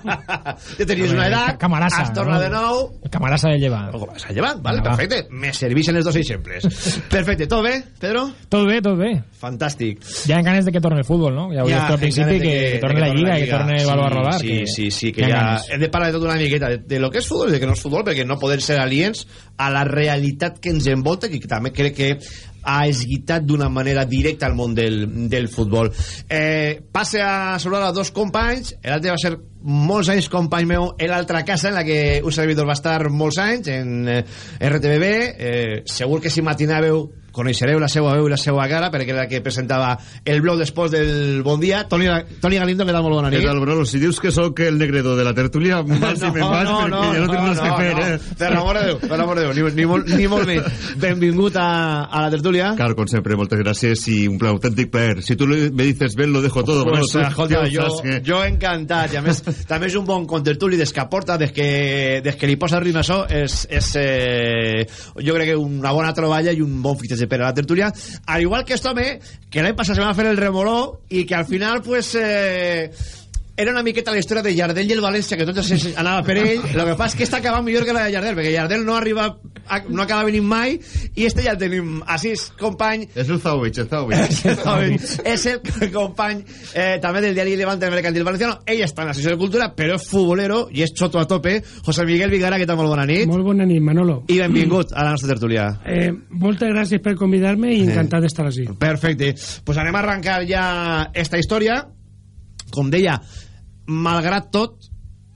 S15: [LAUGHS]
S1: ja tenies una edat,
S15: Camarasa,
S1: has tornat
S15: no?
S1: de nou...
S15: El camarasa de llevar.
S1: S'ha llevat, vale,
S15: Va.
S1: Me serveixen els dos exemples. [LAUGHS] Perfecte, tot bé, Pedro?
S15: Tot bé, tot bé.
S1: Fantàstic.
S15: Ja en ganes de que torni el futbol, no? Ja ho ja, al principi,
S1: de
S15: que, que, torni la Lliga, que torni el baló a rodar.
S1: Sí,
S15: que...
S1: sí, sí, que ja
S15: ganes.
S1: hem de parlar de tot una miqueta de, de lo que és futbol i de que no és futbol, perquè no podem ser aliens a la realitat que ens envolta, que també crec que ha esguitat d'una manera directa al món del, del futbol. Eh, passe a saludar a dos companys, l'altre va ser molts anys company meu. En l'altra casa en la que un servidor va estar molts anys en eh, RTBB eh, segur que si matinàveu coneixereu la seva veu i la seva cara perquè era la que presentava el blog després del Bon Dia Toni, Toni Galindo, què tal? Molt bona nit
S16: Què tal, Brolo? Si dius que sóc el negredo de la tertúlia, [LAUGHS] mal si me'n vaig, perquè ja no tinc res que fer, eh?
S1: Per l'amor de Déu, per l'amor de Déu, ni, ni, molt, ni molt menys. Benvingut a, a la tertúlia.
S16: Claro, con siempre, moltes gràcies i un pla autèntic plaer. Si tu me dices ven, lo dejo todo.
S1: Pues,
S16: tu
S1: escolta, jo,
S16: que-
S1: jo encantat i a més també és un bon contertuli des que aporta des que, des que li posa ritme a això és, és eh, jo crec que una bona troballa i un bon fitxatge per a la tertúlia al igual que esto home que l'any passat se va fer el remoló i que al final pues eh, era una miqueta la història de Jardel i el València que tot es anava per ell el que passa és que està acabant millor que la de Jardel perquè Jardel no arriba a, no acaba venint mai i este ja el tenim així company
S16: És el Zauich, el Zauich. [LAUGHS]
S1: és el company eh, també del diari Levante del Mercantil Valenciano ell està en la secció de cultura però és futbolero i és xoto a tope José Miguel Vigara que tal molt bona nit
S17: Molt bona nit, Manolo.
S1: i benvingut a la nostra tertúlia
S17: Eh, moltes gràcies per convidar-me i encantat d'estar així.
S1: Perfecte. Pues anem a arrencar ja esta història. Com deia, malgrat tot,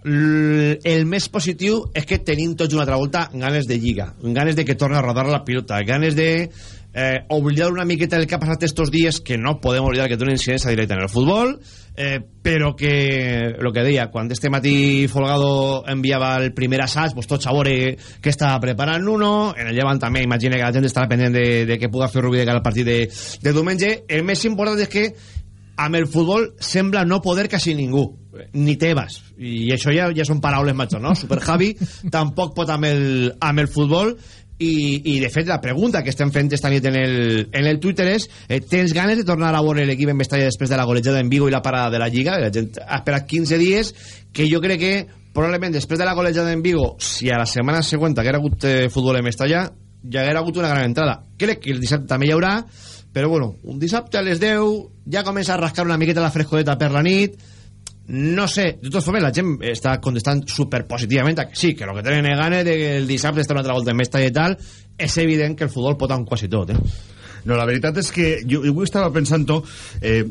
S1: el més positiu és que tenim tots una altra volta ganes de lliga, ganes de que torni a rodar la pilota, ganes de eh, oblidar una miqueta el que ha passat estos dies, que no podem oblidar que té una incidència directa en el futbol, eh, però que, lo que deia, quan este matí Folgado enviava el primer assaig, pues tots a veure què estava preparant uno, en el llevant també, imagina que la gent estarà pendent de, de què puga fer Rubí de cara al partit de, de diumenge, el més important és que amb el futbol sembla no poder quasi ningú ni Tebas. I això ja, ja són paraules macho, no? Super Javi [LAUGHS] tampoc pot amb el, amb el futbol. I, i de fet la pregunta que estem fent esta nit en el, en el Twitter és eh, tens ganes de tornar a veure l'equip en Mestalla després de la golejada en Vigo i la parada de la Lliga? La gent ha esperat 15 dies que jo crec que probablement després de la golejada en Vigo si a la setmana següent haguera hagut eh, futbol en Mestalla ja haguera hagut una gran entrada. Crec que el dissabte també hi haurà però bueno, un dissabte a les 10 ja comença a rascar una miqueta la frescodeta per la nit no sé, de totes formes la gent està contestant superpositivament que sí, que el que tenen ganes de que el dissabte està una altra volta en Mestalla i tal és evident que el futbol pot amb quasi tot eh?
S16: No, la veritat és que jo, jo estava pensant eh,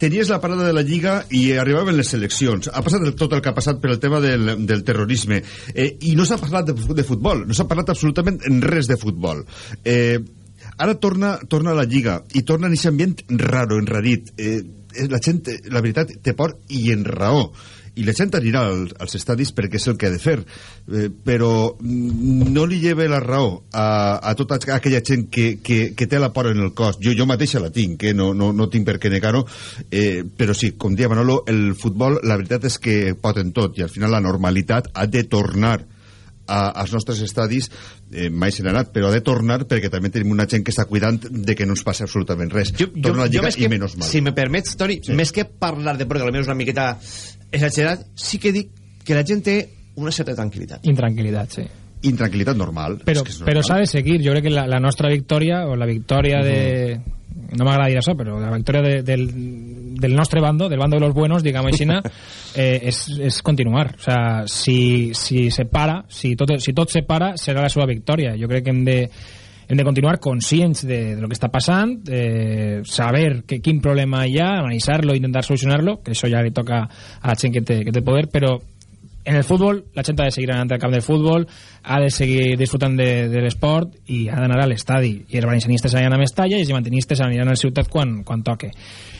S16: tenies la parada de la Lliga i arribaven les eleccions. Ha passat tot el que ha passat per el tema del, del terrorisme. Eh, I no s'ha parlat de, de futbol, no s'ha parlat absolutament en res de futbol. Eh, ara torna, torna a la Lliga i torna en aquest ambient raro, enrarit. Eh, la gent, la veritat, té por i en raó i la gent anirà als, als estadis perquè és el que ha de fer eh, però no li lleve la raó a, a tota aquella gent que, que, que té la por en el cos jo, jo mateixa la tinc, eh? no, no, no tinc per què negar-ho eh, però sí, com dia Manolo el futbol la veritat és que pot en tot i al final la normalitat ha de tornar a, als nostres estadis eh, mai se n'ha anat, però ha de tornar perquè també tenim una gent que està cuidant de que no ens passi absolutament res. Jo,
S1: jo,
S16: Torna a Lliga
S1: més
S16: i
S1: que,
S16: menys mal.
S1: si me permets, Toni,
S16: Sí.
S1: més que parlar de potser és una miqueta exagerat, sí que dic que la gent té una certa tranquil·litat.
S15: Intranquil·litat, sí.
S16: Intranquil·litat normal.
S15: Però,
S16: és que és
S15: però
S16: normal.
S15: s'ha de seguir. Jo crec que la, la nostra victòria, o la victòria de... No m'agrada dir això, però la victòria de, del, del nostre bando, del bando de los buenos, diguem així, [LAUGHS] eh, és, és continuar. O sea, si, si se para, si tot, si tot se para, serà la seva victòria. Jo crec que hem de, hem de continuar conscients de, de lo que està passant, eh, saber que, quin problema hi ha, analitzar-lo, intentar solucionar-lo, que això ja li toca a la gent que té, que té poder, però en el futbol la gent ha de seguir anant al camp de futbol ha de seguir disfrutant de, de l'esport i ha d'anar a l'estadi. I els valencianistes aniran a Mestalla i els mantenistes aniran a la ciutat quan, quan toque.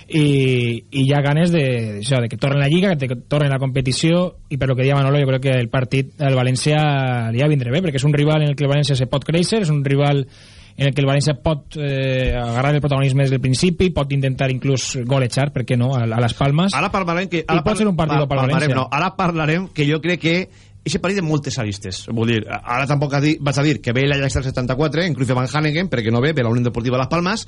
S15: I, i hi ha ganes de, això, de que torni la Lliga, que torni la competició i per lo que deia Manolo, jo crec que el partit del València li ha vindre bé perquè és un rival en el que el València se pot créixer és un rival en el que el València pot eh, agarrar el protagonisme des del principi, pot intentar inclús golejar, per què no, a, a les Palmes.
S1: Ara parlarem que...
S15: I pot ser un partit per
S1: parlarem,
S15: València.
S1: no, ara parlarem que jo crec que Eixe partit de moltes aristes. Vull dir, ara tampoc ha dit, vaig a dir que ve l'Ajax del 74 en Cruyff Van Hanegen, perquè no ve, ve la Unió Deportiva Las Palmas,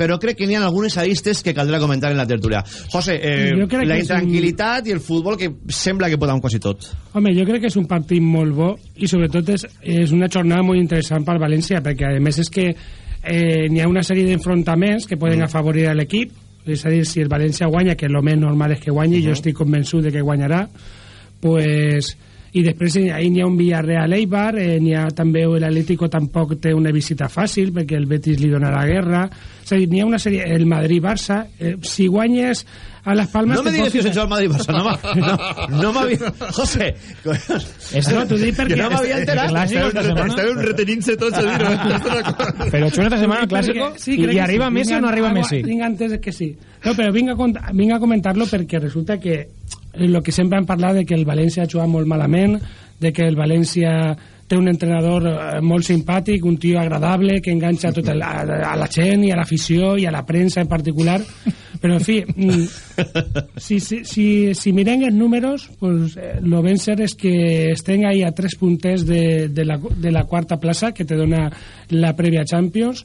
S1: però crec que n'hi ha algunes aristes que caldrà comentar en la tertúlia. José, eh, la
S17: és un-
S1: intranquil·litat i el futbol que sembla que pot amb quasi tot.
S17: Home, jo crec que és un partit molt bo i sobretot és, és una jornada molt interessant per València perquè a més és que eh, n'hi ha una sèrie d'enfrontaments que poden afavorir a l'equip és a dir, si el València guanya que el més normal és que guanyi, jo estic convençut de que guanyarà pues, i després eh, ahí n'hi ha un Villarreal Eibar eh, n'hi ha també l'Atlético tampoc té una visita fàcil perquè el Betis li dona la guerra és a dir, n'hi ha una sèrie el Madrid-Barça eh, si guanyes a les Palmes
S1: No me digues que sense el Madrid-Barça, no, [LAUGHS] no, no m'havia... José,
S17: no, t'ho dic perquè
S1: que no m'havia enterat.
S16: Estàvem retenint-se tots a dir-ho.
S15: Però xulo esta setmana el clàssico
S17: Sí,
S15: i, arriba
S17: sí.
S15: Messi o no arriba Messi?
S17: Vinga, antes de que sí. No, però vinc a, vinc a comentar-lo perquè resulta que el que sempre han parlat de que el València ha jugat molt malament, de que el València té un entrenador eh, molt simpàtic, un tio agradable que enganxa tot el, a, a la gent i a l'afició i a la premsa en particular. Però en fi mm, [LAUGHS] si, si, si, si mirem els números pues, eh, lo ben cert és que estem ahí a tres punters de, de, la, de la quarta plaça que te dona la prèvia Champions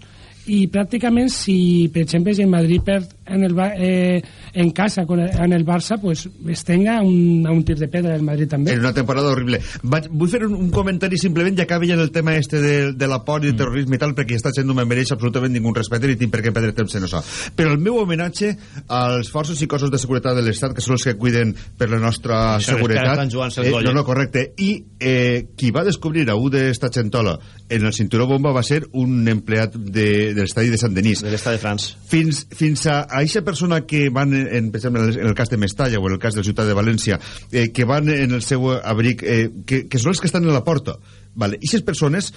S17: i pràcticament si per exemple si el Madrid perd en, el, eh, en casa con el, en el Barça pues estem a un, a un tir de pedra el Madrid també
S16: En una temporada horrible. Vaig, vull fer un, un comentari simplement, ja acabi ja el tema este de, de la por i el terrorisme i tal, perquè està gent no me mereix absolutament ningú respecte ni tinc per què perdre temps en això. Però el meu homenatge als forces i cossos de seguretat de l'Estat, que són els que cuiden per la nostra
S1: Això,
S16: seguretat.
S1: que gol,
S16: no,
S1: eh?
S16: no, correcte. I eh, qui va descobrir a un d'esta gentola en el cinturó bomba va ser un empleat de, de l'estadi de Sant Denis.
S1: De l'estadi de France.
S16: Fins, fins a, a eixa persona que van, en, per exemple, en el, cas de Mestalla o en el cas de la ciutat de València, eh, que van en el seu abric, eh, que, que són els que estan en la porta. Vale. Ixes persones,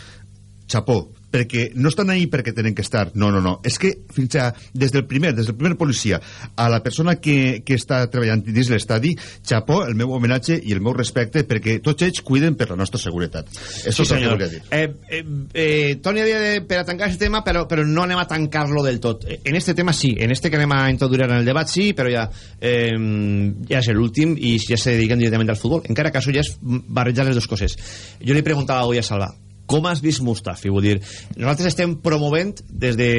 S16: xapó, perquè no estan ahí perquè tenen que estar. No, no, no. És que fins a, des del primer, des del primer policia a la persona que, que està treballant dins l'estadi, xapó, el meu homenatge i el meu respecte perquè tots ells cuiden per la nostra seguretat. Això és que
S1: senyor.
S16: volia dir.
S1: Eh, eh, eh, Toni havia de, per a tancar aquest tema, però, però no anem a tancar-lo del tot. Eh, En este tema sí, en este que anem a introduir en el debat sí, però ja, eh, ja és l'últim i ja se dediquen directament al futbol. Encara que això ja és barrejar les dues coses. Jo li preguntava avui a Salva, com has vist Mustafi? Vull dir, nosaltres estem promovent des de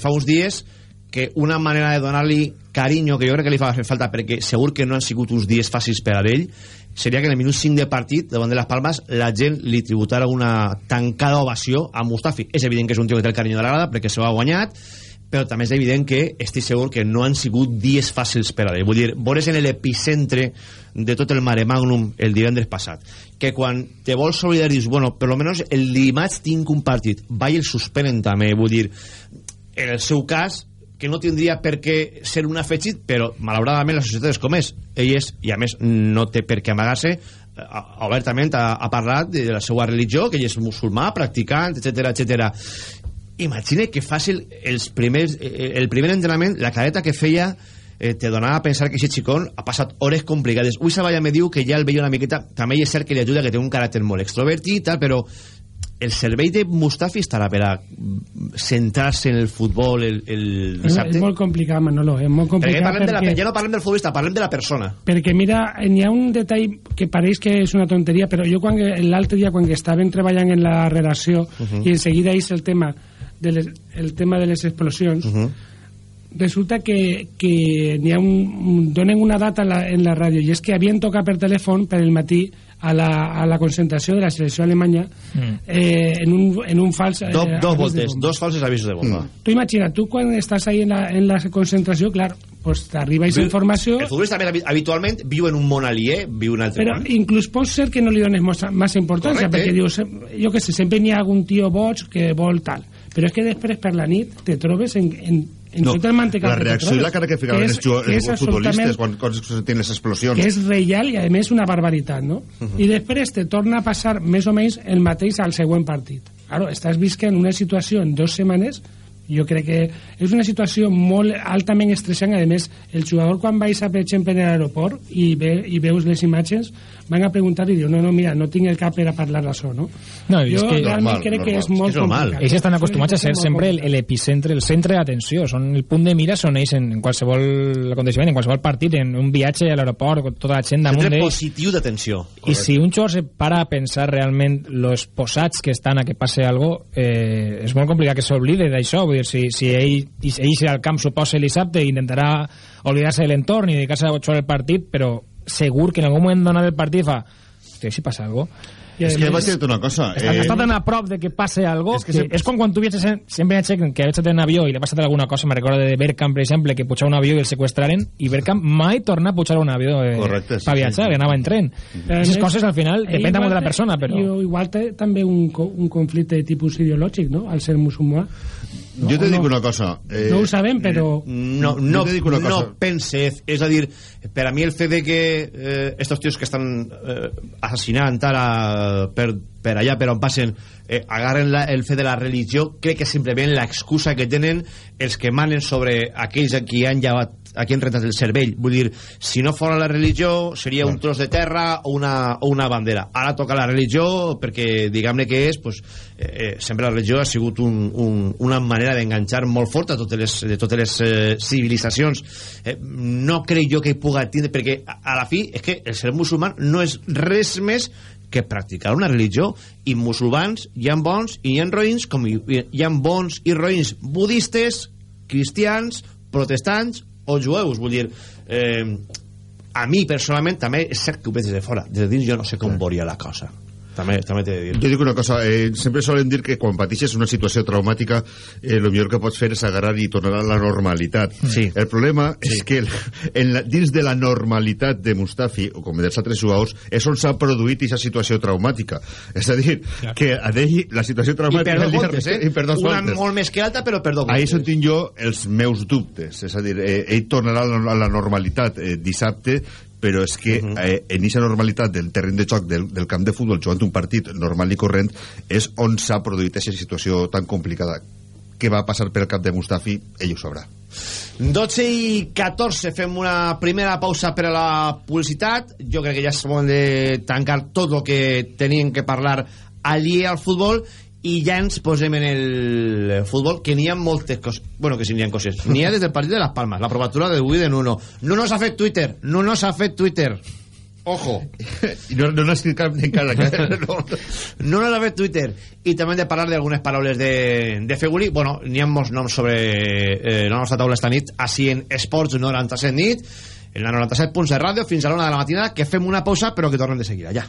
S1: fa uns dies que una manera de donar-li carinyo, que jo crec que li fa falta perquè segur que no han sigut uns dies fàcils per a ell, seria que en el minut 5 de partit, davant de les Palmes, la gent li tributara una tancada ovació a Mustafi. És evident que és un tio que té el carinyo de la grada perquè s'ho ha guanyat, però també és evident que estic segur que no han sigut dies fàcils per a ell. Vull dir, vores en l'epicentre de tot el mare magnum el divendres passat, que quan te vols oblidar dius, bueno, per lo menos el dimarts tinc un partit, va i el suspenen també, vull dir, en el seu cas, que no tindria per què ser un afegit, però malauradament la societat és com és. Ell és, i a més no té per què amagar-se, eh, obertament ha, ha parlat de la seva religió, que ell és musulmà, practicant, etc etc. Imagina que fàcil els primers, eh, el primer entrenament, la careta que feia eh, te donava a pensar que aquest xicón ha passat hores complicades. Ui Saballa me diu que ja el veia una miqueta, també és cert que li ajuda que té un caràcter molt extrovertit i tal, però el servei de Mustafi estarà per a centrar-se en el futbol el, el dissabte?
S17: és molt complicat, Manolo, és molt
S1: Perquè
S17: complicat
S1: parlem de la,
S17: perquè,
S1: ja no parlem del futbolista, parlem de la persona.
S17: perquè mira, n'hi ha un detall que pareix que és una tonteria, però jo l'altre dia quan estàvem treballant en la redacció
S1: Mhm.
S17: i enseguida és el tema de les, el tema de les explosions resulta que, que n'hi ha un, donen una data en la, en la ràdio i és que havien tocat per telèfon per el matí a la, a la concentració de la selecció alemanya eh, en, un, en un fals...
S1: Do,
S17: eh,
S1: dos
S17: avís de
S1: voltes, dos falsos avisos de bomba.
S17: Tu imagina, tu quan estàs ahí en la, en la concentració, clar, pues t'arriba aquesta informació,
S1: El futbolista més habi- habitualment viu en un món alié, viu en un altre
S17: però
S1: món.
S17: inclús pot ser que no li dones massa, massa importància,
S1: Correcte.
S17: perquè dius, jo que sé, sempre n'hi ha algun tio boig que vol tal, però és que després per la nit te trobes en, en, en
S16: No,
S17: tot el mantecat
S16: la reacció i
S17: trobes,
S16: la cara que ficaven
S17: és-
S16: els, jugadors-
S17: que és
S16: els futbolistes quan, quan sentien les explosions.
S17: que és reial i a més una barbaritat no? i després te torna a passar més o menys el mateix al següent partit claro, estàs visquent una situació en dues setmanes jo crec que és una situació molt altament estressant a més el jugador quan vais a per exemple en l'aeroport i, ve, i veus les imatges van a preguntar i diu no, no, mira, no tinc el cap per a parlar d'això no?
S15: No, i és
S17: jo
S15: que-
S17: realment
S15: Normal,
S17: crec que
S15: normal.
S17: és molt
S15: És normal.
S17: complicat
S15: Ells estan acostumats a ser sempre l'epicentre, el centre d'atenció. Són el punt de mira són ells en, en qualsevol aconteixement, en qualsevol partit, en un viatge a l'aeroport, con tota la gent damunt d'ells.
S1: positiu d'atenció.
S15: I si un jugador se para a pensar realment los posats que estan a que passe algo, eh, és molt complicat que s'oblide d'això. Vull dir, si, si ell, ell al camp suposa el dissabte intentarà oblidar-se de l'entorn i dedicar-se a jugar el partit, però segur que en algun moment donat el partit fa hòstia, si passa algo
S16: És que vaig dir-te una cosa.
S15: està,
S16: eh,
S15: està tan a prop de que passe algo
S16: És que
S15: que
S16: sempre-
S15: és com quan tu viatges sempre hi ha gent que ha viatjat en avió i li ha passat alguna cosa me recordo de Bergkamp per exemple que pujava un avió i el sequestraren i Bergkamp mai torna a pujar un avió eh,
S16: Correcte, sí,
S15: per viatjar,
S16: sí, sí.
S15: anava en tren
S17: a
S15: aquestes
S17: més,
S15: coses al final depèn molt de la persona però
S17: i igual té també un, un conflicte de tipus ideològic no? al ser musulmà
S16: jo te dic
S17: no?
S16: una cosa. Eh,
S17: no ho sabem però
S1: no, no,
S16: te dic una
S1: no
S16: cosa.
S1: pense és a dir, per a mi el fet de que eh, estos tios que estan eh, assassinant ara per, per allà per on passen eh, agarren la, el fet de la religió crec que simplement l'excusa que tenen els que manen sobre aquells a qui han llevat a qui han rentat el cervell. Vull dir, si no fora la religió seria un tros de terra o una, o una bandera. Ara toca la religió perquè diguem-ne que és pues, eh, eh, sempre la religió ha sigut un, un, una manera d'enganxar molt fort a totes les, de totes les eh, civilitzacions. Eh, no crec jo que hi puga tindre perquè a, a la fi és que el ser musulmà no és res més que practicar una religió i musulmans hi ha bons i hi ha roïns com hi, hi ha bons i roïns budistes cristians, protestants o jueus, vull dir eh, a mi personalment també és cert que ho veig des de fora. Des de dins jo no sé com veuria la cosa també, també t'he de dir
S16: Jo dic una cosa, eh, sempre solen dir que quan pateixes una situació traumàtica eh, el millor que pots fer és agarrar i tornar a la normalitat.
S1: Sí.
S16: El problema sí. és que en la, dins de la normalitat de Mustafi, o com dels altres jugadors, és on s'ha produït aquesta situació traumàtica. És a dir,
S1: Clar.
S16: que a d'ell la situació
S1: i
S16: traumàtica...
S1: per dos
S16: el dia
S1: voltes, eh?
S16: i per dos
S1: una
S16: voltes.
S1: molt més que alta però per dos
S16: Ahí
S1: voltes
S16: on tinc jo els meus dubtes. És a dir, eh, ell tornarà a la, a la normalitat eh, dissabte, però és que eh, en aquesta normalitat del terreny de joc del, del camp de futbol jugant un partit normal i corrent és on s'ha produït aquesta situació tan complicada. Què va passar per el cap de Mustafi ell ho sabrà.
S1: 12 i 14 fem una primera pausa per a la publicitat. Jo crec que ja és moment de tancar tot el que teníem que parlar allí al futbol i ja ens posem en el futbol que n'hi ha moltes coses bueno que sí n'hi ha coses [LAUGHS] n'hi ha des del partit de les Palmes la provatura de Wii de Nuno Nuno s'ha fet Twitter Nuno s'ha fet Twitter Ojo.
S16: I [LAUGHS] no, no n'ha escrit cap encara. [LAUGHS]
S1: no, no n'ha fet Twitter. I també hem de parlar d'algunes paraules de, de Feguli. Bueno, n'hi ha molts noms sobre eh, la nostra taula esta nit, així en Esports 97 nit, en la 97 punts de ràdio, fins a l'una de la matinada, que fem una pausa, però que tornem de seguida, ja.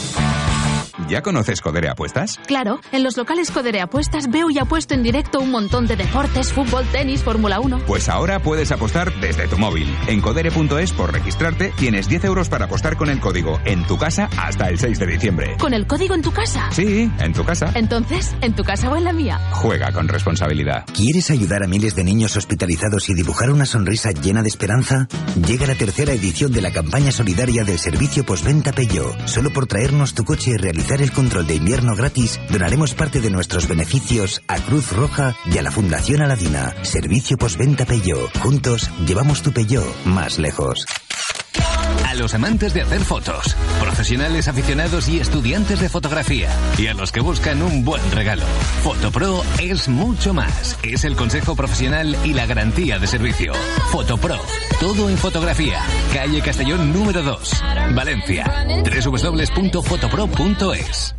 S7: ¿Ya conoces Codere Apuestas?
S8: Claro, en los locales Codere Apuestas veo y apuesto en directo un montón de deportes, fútbol, tenis, Fórmula 1.
S7: Pues ahora puedes apostar desde tu móvil. En codere.es por registrarte tienes 10 euros para apostar con el código en tu casa hasta el 6 de diciembre.
S8: ¿Con el código en tu casa?
S7: Sí, en tu casa.
S8: Entonces, ¿en tu casa o en la mía?
S7: Juega con responsabilidad.
S18: ¿Quieres ayudar a miles de niños hospitalizados y dibujar una sonrisa llena de esperanza? Llega la tercera edición de la campaña solidaria del servicio postventa Peugeot. Solo por traernos tu coche y realizar el control de invierno gratis, donaremos parte de nuestros beneficios a Cruz Roja y a la Fundación Aladina. Servicio postventa Peugeot. Juntos llevamos tu Peugeot más lejos.
S19: A los amantes de hacer fotos, profesionales aficionados y estudiantes de fotografía, y a los que buscan un buen regalo. Fotopro es mucho más. Es el consejo profesional y la garantía de servicio. Fotopro, todo en fotografía. Calle Castellón número 2, Valencia. www.fotopro.es.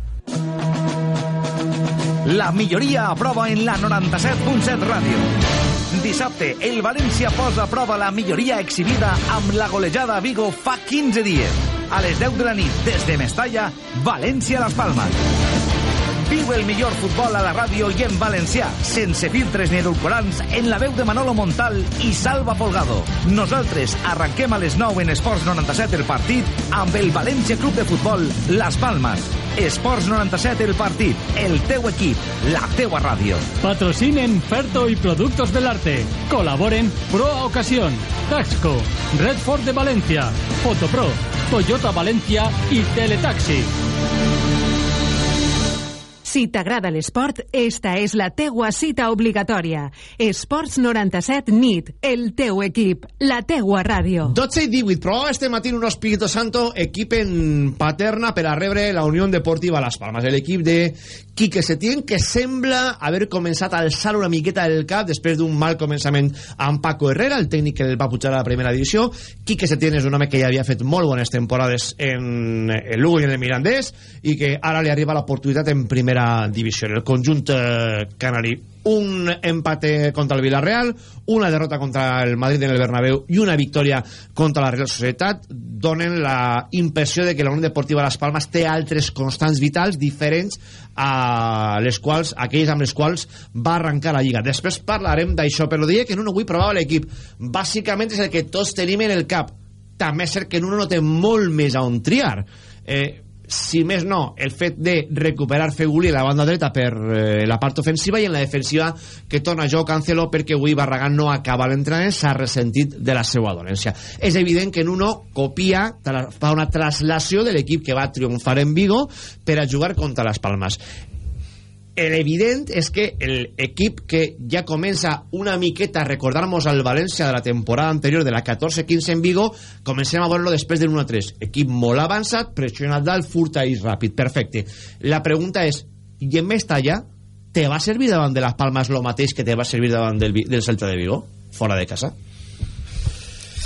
S4: La milloria a prova en la 97.7 Ràdio. Dissabte, el València posa a prova la milloria exhibida amb la golejada a Vigo fa 15 dies. A les 10 de la nit, des de Mestalla, València-Las Palmas. Viu el millor futbol a la ràdio i en valencià, sense filtres ni edulcorants, en la veu de Manolo Montal i Salva Folgado. Nosaltres arranquem a les 9 en Esports 97 el partit amb el València Club de Futbol Las Palmas. Esports 97 el partit, el teu equip, la teua ràdio.
S5: Patrocinen Ferto y Productos del Arte. Colaboren Pro Ocasión, Taxco, Redford de Valencia, Fotopro, Toyota Valencia y Teletaxi.
S12: Si t'agrada l'esport, esta és la teua cita obligatòria. Esports 97 NIT, el teu equip, la teua ràdio.
S1: 12 i 18, però este matí un Espíritu Santo equip en paterna per a rebre la Unió Deportiva Las Palmas, l'equip de Quique Setién, que sembla haver començat a alçar una miqueta el cap després d'un mal començament amb Paco Herrera, el tècnic que el va pujar a la primera divisió. Quique Setién és un home que ja havia fet molt bones temporades en el Lugo i en el Mirandés i que ara li arriba l'oportunitat en primera divisió. En el conjunt eh, canarí un empate contra el Villarreal, una derrota contra el Madrid en el Bernabéu i una victòria contra la Real Societat donen la impressió de que la Unió Deportiva Las Palmas té altres constants vitals diferents a les quals, aquells amb les quals va arrencar la Lliga. Després parlarem d'això, però deia que Nuno avui provava l'equip. Bàsicament és el que tots tenim en el cap. També és cert que Nuno no té molt més a on triar. Eh, si més no, el fet de recuperar Feguli a la banda dreta per eh, la part ofensiva i en la defensiva que torna Joe Cancelo perquè avui Barragán no acaba l'entrenament, s'ha ressentit de la seva dolència. És evident que Nuno copia, fa una traslació de l'equip que va triomfar en Vigo per a jugar contra les Palmes l'evident és que l'equip que ja comença una miqueta a recordar-nos al València de la temporada anterior de la 14-15 en Vigo comencem a veure-lo després del 1-3 equip molt avançat, pressionat dalt furta i ràpid, perfecte. La pregunta és, i en Mestalla te va servir davant de les Palmes lo mateix que te va servir davant del, del Celta de Vigo? Fora de casa?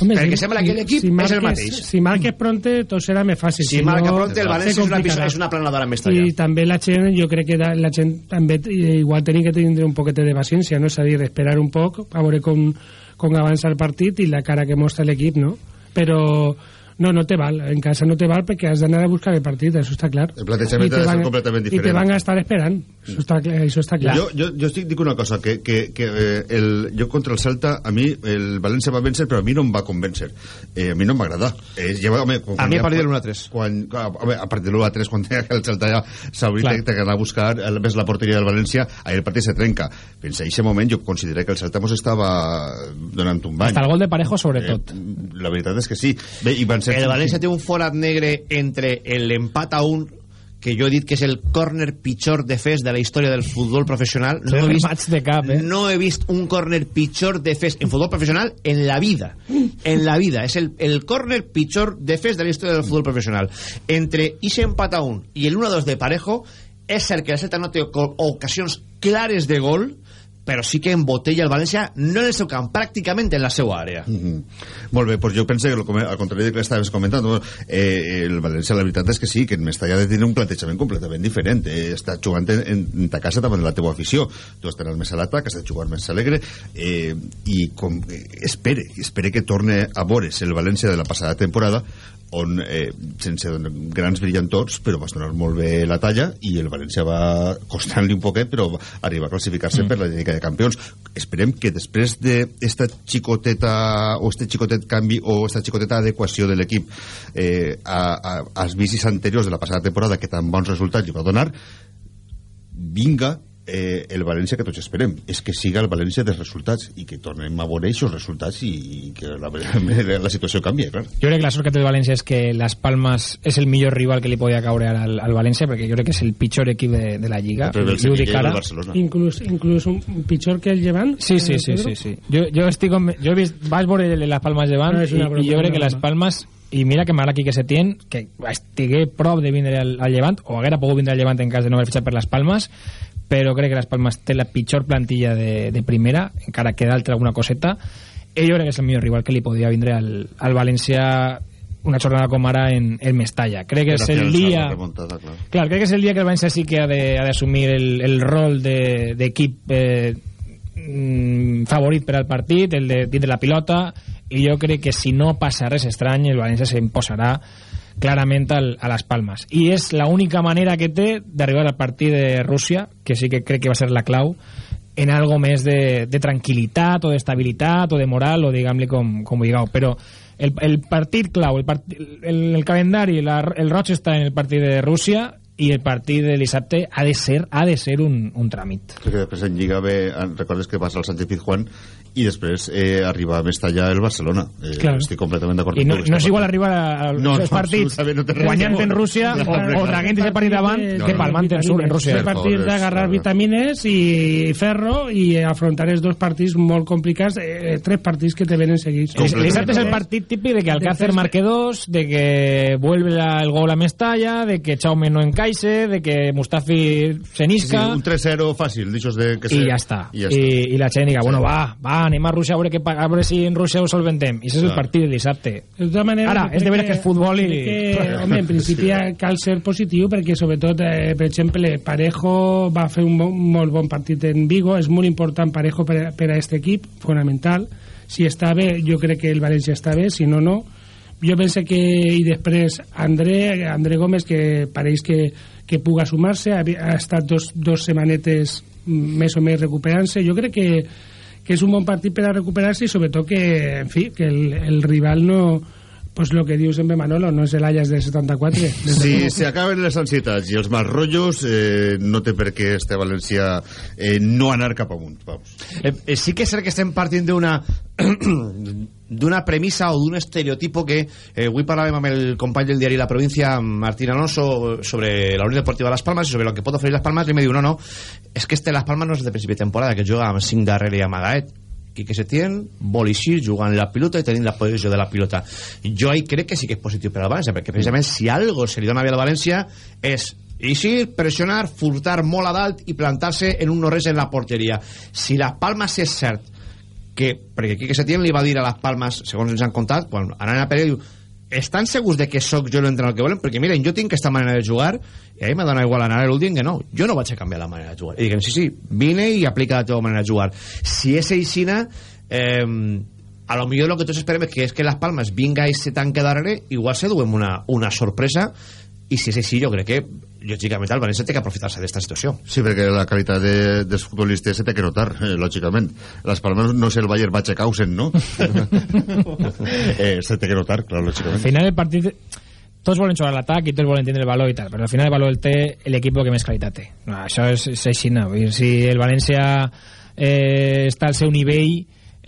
S17: Home,
S1: perquè
S17: si-
S1: sembla que l'equip
S17: si
S1: és el mateix
S17: Si marques pronte, tot serà més fàcil.
S1: si marca
S17: no,
S1: pronto el València és una,
S17: complicarà.
S1: és una planadora en Mestalla
S17: I també la gent, jo crec que la gent també eh, igual tenia que tindre un poquet de paciència, no? és a dir, esperar un poc a veure com, com avança el partit i la cara que mostra l'equip, no? Però No, no te val. En casa no te val perquè has d'anar a buscar el partit, això està clar.
S16: El plantejament ha de ser
S17: van-
S16: completament
S17: I te
S16: diferent.
S17: van a estar esperant. Això està, clar- això està clar.
S16: Jo, jo, jo estic, dic una cosa, que, que, que eh, el, jo contra el Celta, a mi el València va vèncer, però a mi no em va convèncer. Eh, a mi no em va agradar. Eh, lleva, home, quan,
S1: A mi a
S16: ja-
S1: partir de l'1-3.
S16: Quan, a, a partir de l'1-3, quan que el Celta ja s'hauria d'anar a buscar el, ves la porteria del València, ahir el partit se trenca. Fins a aquest moment jo consideré que el Celta mos estava donant un bany.
S15: Hasta el gol de Parejo, sobretot.
S16: Eh, la veritat és que sí. Bé, i van ser
S1: El València té un forat negre entre l'empat a un que jo he dit que és el córner pitjor defès de la història del futbol professional. No he, vist,
S15: de cap, eh?
S1: no he vist un córner pitjor defès en futbol professional en la vida. En la vida. És el, el córner pitjor defès de la història del futbol professional. Entre ese empat a un i el 1-2 de Parejo, és cert que el Celta no té ocasions clares de gol, però sí que embotella el València no en el seu camp, pràcticament en la seva àrea.
S16: Mhm. Molt bé, pues jo penso que al contrari del que estaves comentant eh, el València la veritat és que sí que en Mestalla ha de tenir un plantejament completament diferent eh, està jugant en, en, en ta casa davant de la teua afició tu d'anar més a l'atac, has de jugar més alegre eh, i com, eh, espere espere que torne a veure's el València de la passada temporada on eh, sense donar grans brillantors però vas donar molt bé la talla i el València va costant-li un poquet però va arribar a classificar-se mm. per la Lliga de Campions esperem que després d'esta xicoteta o este xicotet canvi o esta xicoteta adequació de l'equip eh, a, a, als vicis anteriors de la passada temporada que tan bons resultats li va donar vinga eh, el València que tots esperem és que siga el València dels resultats i que tornem a veure aquests resultats i, i que la, [LAUGHS] la situació canvi, clar.
S15: Jo crec que la sort que té el València és que Las Palmas és el millor rival que li podia caure al, al València, perquè jo crec que és el pitjor equip de, de la Lliga. I ho dic ara.
S17: Inclús, inclús un pitjor que el Llevant.
S15: Sí, sí,
S17: eh,
S15: sí, sí, sí. Jo, jo estic... conven- Jo he vist... Vaig veure les Palmes de Van
S17: No,
S15: i,
S17: broma,
S15: i jo crec que les. Palmes i mira que m'agrada Quique Setién que estigué prop de vindre al, al Llevant o haguera pogut vindre al Llevant en cas de no haver fitxat per les Palmes però crec que les Palmes té la pitjor plantilla de, de primera encara queda altra alguna coseta i jo crec que és el millor rival que li podia vindre al, al València una jornada com ara en, en Mestalla crec que és el dia
S16: remuntada, clar.
S15: Clar, crec que és el dia que el València sí que ha de- d'assumir el, el rol de- d'equip eh, mm, favorit per al partit, el de tindre la pilota, i jo crec que si no passa res estrany, el València se'n posarà clarament al, a les palmes. I és l'única manera que té d'arribar al partit de Rússia, que sí que crec que va ser la clau, en algo més de, de tranquil·litat o d'estabilitat o de moral o diguem-li com, com ho digueu però el, el partit clau el, part, el, el calendari la, el roig està en el partit de Rússia i el partit de dissabte ha de ser, ha de ser un, un tràmit
S16: Crec que després en Lliga B recordes que passa el Sánchez Pizjuán i després eh, arriba a Mestalla el Barcelona. Eh,
S15: Claro.
S16: estic completament d'acord
S15: i no, no és igual arribar a- als
S16: No,
S15: no,
S16: no,
S15: partits
S16: no
S15: guanyant en Rússia
S16: No,
S15: o, o traguent ese partit davant
S17: de-
S15: que palmant en, sur, en Rússia
S17: Fer partit d'agarrar vitamines i ferro i afrontar els dos partits molt complicats, eh, tres partits que te venen seguits.
S15: El dissabte és el partit típic de que Alcácer marque dos, de que vuelve la- el gol a Mestalla, de que Chaume no encaixe, de que Mustafi se
S16: Sí,
S15: nisca...
S16: un 3-0 fàcil d'aixòs de que
S15: i
S16: se-
S15: ja està.
S16: i ja
S15: I,
S16: està.
S15: i la diga, bueno, va, va, anem a Rússia a veure, que, a veure si en Rússia ho solventem. I això és el partit del dissabte.
S17: De tota manera,
S15: Ara, és de veres que és futbol i...
S17: Que, [LAUGHS] home, en principi cal ser positiu perquè sobretot, eh, per exemple, Parejo va fer un mo- molt bon partit en Vigo, és molt important Parejo per, a- per a aquest equip, fonamental. Si està bé, jo crec que el València està bé, si no, no. Jo penso que, i després, André, André Gómez, que pareix que, que puga sumar-se, ha, ha estat dos, dos setmanetes mm, més o més recuperant-se. Jo crec que, que és un bon partit per a recuperar-se i sobretot que, en fi, que el, el rival no pues lo que diu sempre Manolo, no és el Ajax del 74 des de
S16: Si
S17: luego.
S16: se acaben les ansietats i els mal rotllos, eh, no té per què este València eh, no anar cap amunt. Vamos.
S1: Eh, eh, sí que és cert que estem partint d'una [CLEARS THROAT] d'una premissa o d'un estereotipo que eh, avui parlàvem amb el company del diari La Provincia Martín Alonso sobre la Unión Deportiva Las Palmas i sobre lo que pot oferir Las Palmas i me diu, no, no, és que este Las Palmas no és de principi de temporada que juga amb 5 darrere i amb Agaet Quique Setién vol eixir jugant la pilota i tenint la posició de la pilota. Jo ahí crec que sí que és positiu per al València perquè precisament si algo se li dona bé al València és eixir, pressionar, furtar molt a dalt i plantar-se en un no-res en la porteria. Si Las Palmas és cert que, perquè Quique Setién li va dir a Las Palmas, segons ens han contat, quan anant a Pere diu, estan segurs de que sóc jo l'entrenador que volen? Perquè miren, jo tinc aquesta manera de jugar i a mi dona igual anar l'últim que no. Jo no vaig a canviar la manera de jugar. I diguen, sí, sí, vine i aplica la teva manera de jugar. Si és aixina, eh, a lo millor lo que tots esperem és que, és que Las Palmas vinga i se tanque darrere, igual se duem una, una sorpresa, i si és així jo crec que lògicament el València té que aprofitar-se d'esta situació
S16: Sí, perquè la qualitat de, dels futbolistes se té que notar, eh, lògicament. Les Palmes no és el Bayer Bachecausen, no? [LAUGHS] eh, se té que notar, clar, lògicament.
S15: Al final el partit tots volen jugar a l'atac i tots volen tindre el valor i tal, però al final el valor el té l'equip que més qualitat té. No, això és, és així, no? Vull dir, si el València eh, està al seu nivell,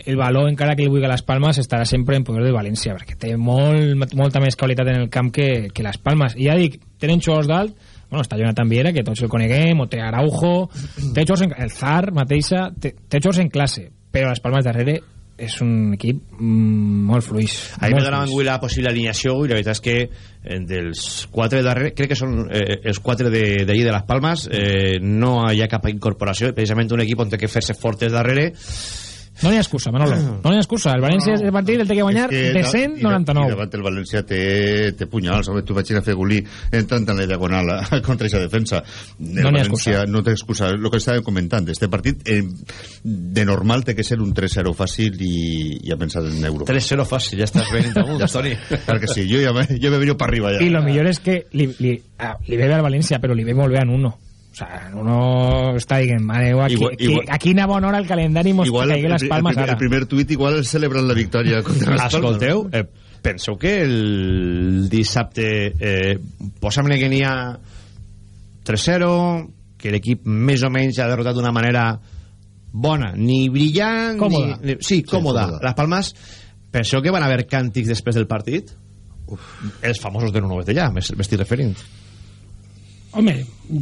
S15: el valor, encara que li vulgui a les Palmes, estarà sempre en poder de València, perquè té molt, molta més qualitat en el camp que, que les Palmes. I ja dic, tenen jugadors d'alt, bueno, està Jonathan Viera, que tots el coneguem, o [CLEARS THROAT] té Araujo, té jugadors en, el Zar mateixa, té, té jugadors en classe, però les Palmes darrere és un equip mm, molt fluix.
S1: Ahir me donaven avui la possible alineació i la veritat és que eh, dels quatre darrere, crec que són eh, els quatre de- d'allí de, de Las Palmas, eh, no hi ha cap incorporació, precisament un equip on té que fer-se fortes darrere.
S15: No hi ha excusa, Manolo. No hi ha excusa. El València no, no. el partit el té que guanyar
S16: És
S15: de
S16: da- i
S15: 199.
S16: I davant el València té, té punyals. Home, tu imagina fer Gulí entrant en la diagonal a- [LAUGHS] contra aquesta defensa. El
S15: No n'hi ha excusa.
S16: No té excusa. El que estàvem comentant, este partit eh, de normal té que ser un 3-0 fàcil i, i a pensar en euro.
S1: 3-0 fàcil, ja estàs venint amunt, [LAUGHS] Toni.
S16: Clar que sí, jo ja me, jo me para arriba ja.
S15: I lo millor és que li, li, ah, li ve bé al València, però li ve molt bé en uno. Sea, en uno està dient, mare meva, aquí,
S16: Igual-
S15: aquí,
S16: igual-
S15: a quina bona hora el calendari mos
S16: Igual el,
S15: caigui
S16: el,
S15: les
S16: el,
S15: palmes
S16: primer,
S15: ara.
S16: el primer tuit igual celebran la victòria [LAUGHS] contra les.
S1: Escolteu, eh, penseu que el dissabte eh, posem que n'hi ha 3-0 que l'equip més o menys ha derrotat d'una manera bona, ni brillant
S15: Còmoda.
S1: ni, ni, sí, còmoda.
S16: còmoda.
S1: les Palmes penseu que van haver càntics després del partit? Uf. els famosos de Nuno Betellà m'estic referint
S17: Home,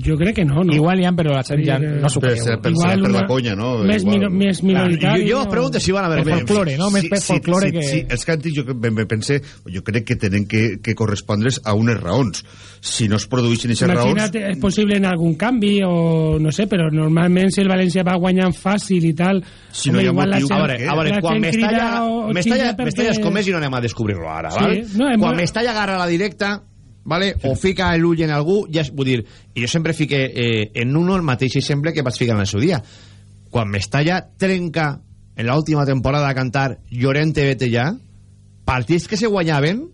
S17: jo crec que no, no?
S15: Igual hi ha, però la gent ja
S17: Sí,
S15: no s'ho creu.
S16: per, ser, per la conya, no?
S17: Més,
S16: Igual.
S17: mino, més minoritari.
S1: jo, jo us pregunto si van haver
S15: Per folklore, no? Més per folklore
S16: sí,
S15: que...
S16: Sí, els càntics jo me, me pensé, jo crec que tenen que, que correspondre's a unes raons. Si no es produeixen aquestes raons...
S17: Imagina't, és possible en algun canvi o no sé, però normalment si el València va guanyant fàcil i tal...
S16: Si no hi ha
S17: igual la
S16: motiu,
S17: gent-
S1: a veure, a veure, quan Mestalla, Mestalla,
S17: perquè-
S1: Mestalla es comés i no anem a descobrir-lo ara,
S17: Sí,
S1: val?
S17: no,
S1: quan Mestalla agarra la directa, vale? o fica l'ull en algú, ja, és- vull dir, i jo sempre fique eh, en uno el mateix exemple que vaig ficar en el seu dia. Quan Mestalla trenca en l'última temporada a cantar Llorente vete ja, partits que se guanyaven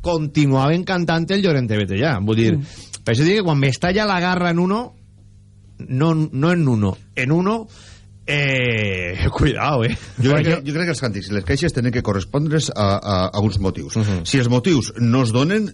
S1: continuaven cantant el Llorente vete ja. Vull dir, mm. per això dic que quan Mestalla l'agarra en uno, no, no en uno, en uno, eh, [LAUGHS] cuidado, eh.
S16: Jo crec, que, jo crec que els càntics i les queixes tenen que correspondre's a, a, a uns motius. Uh -huh. Si els motius no es donen,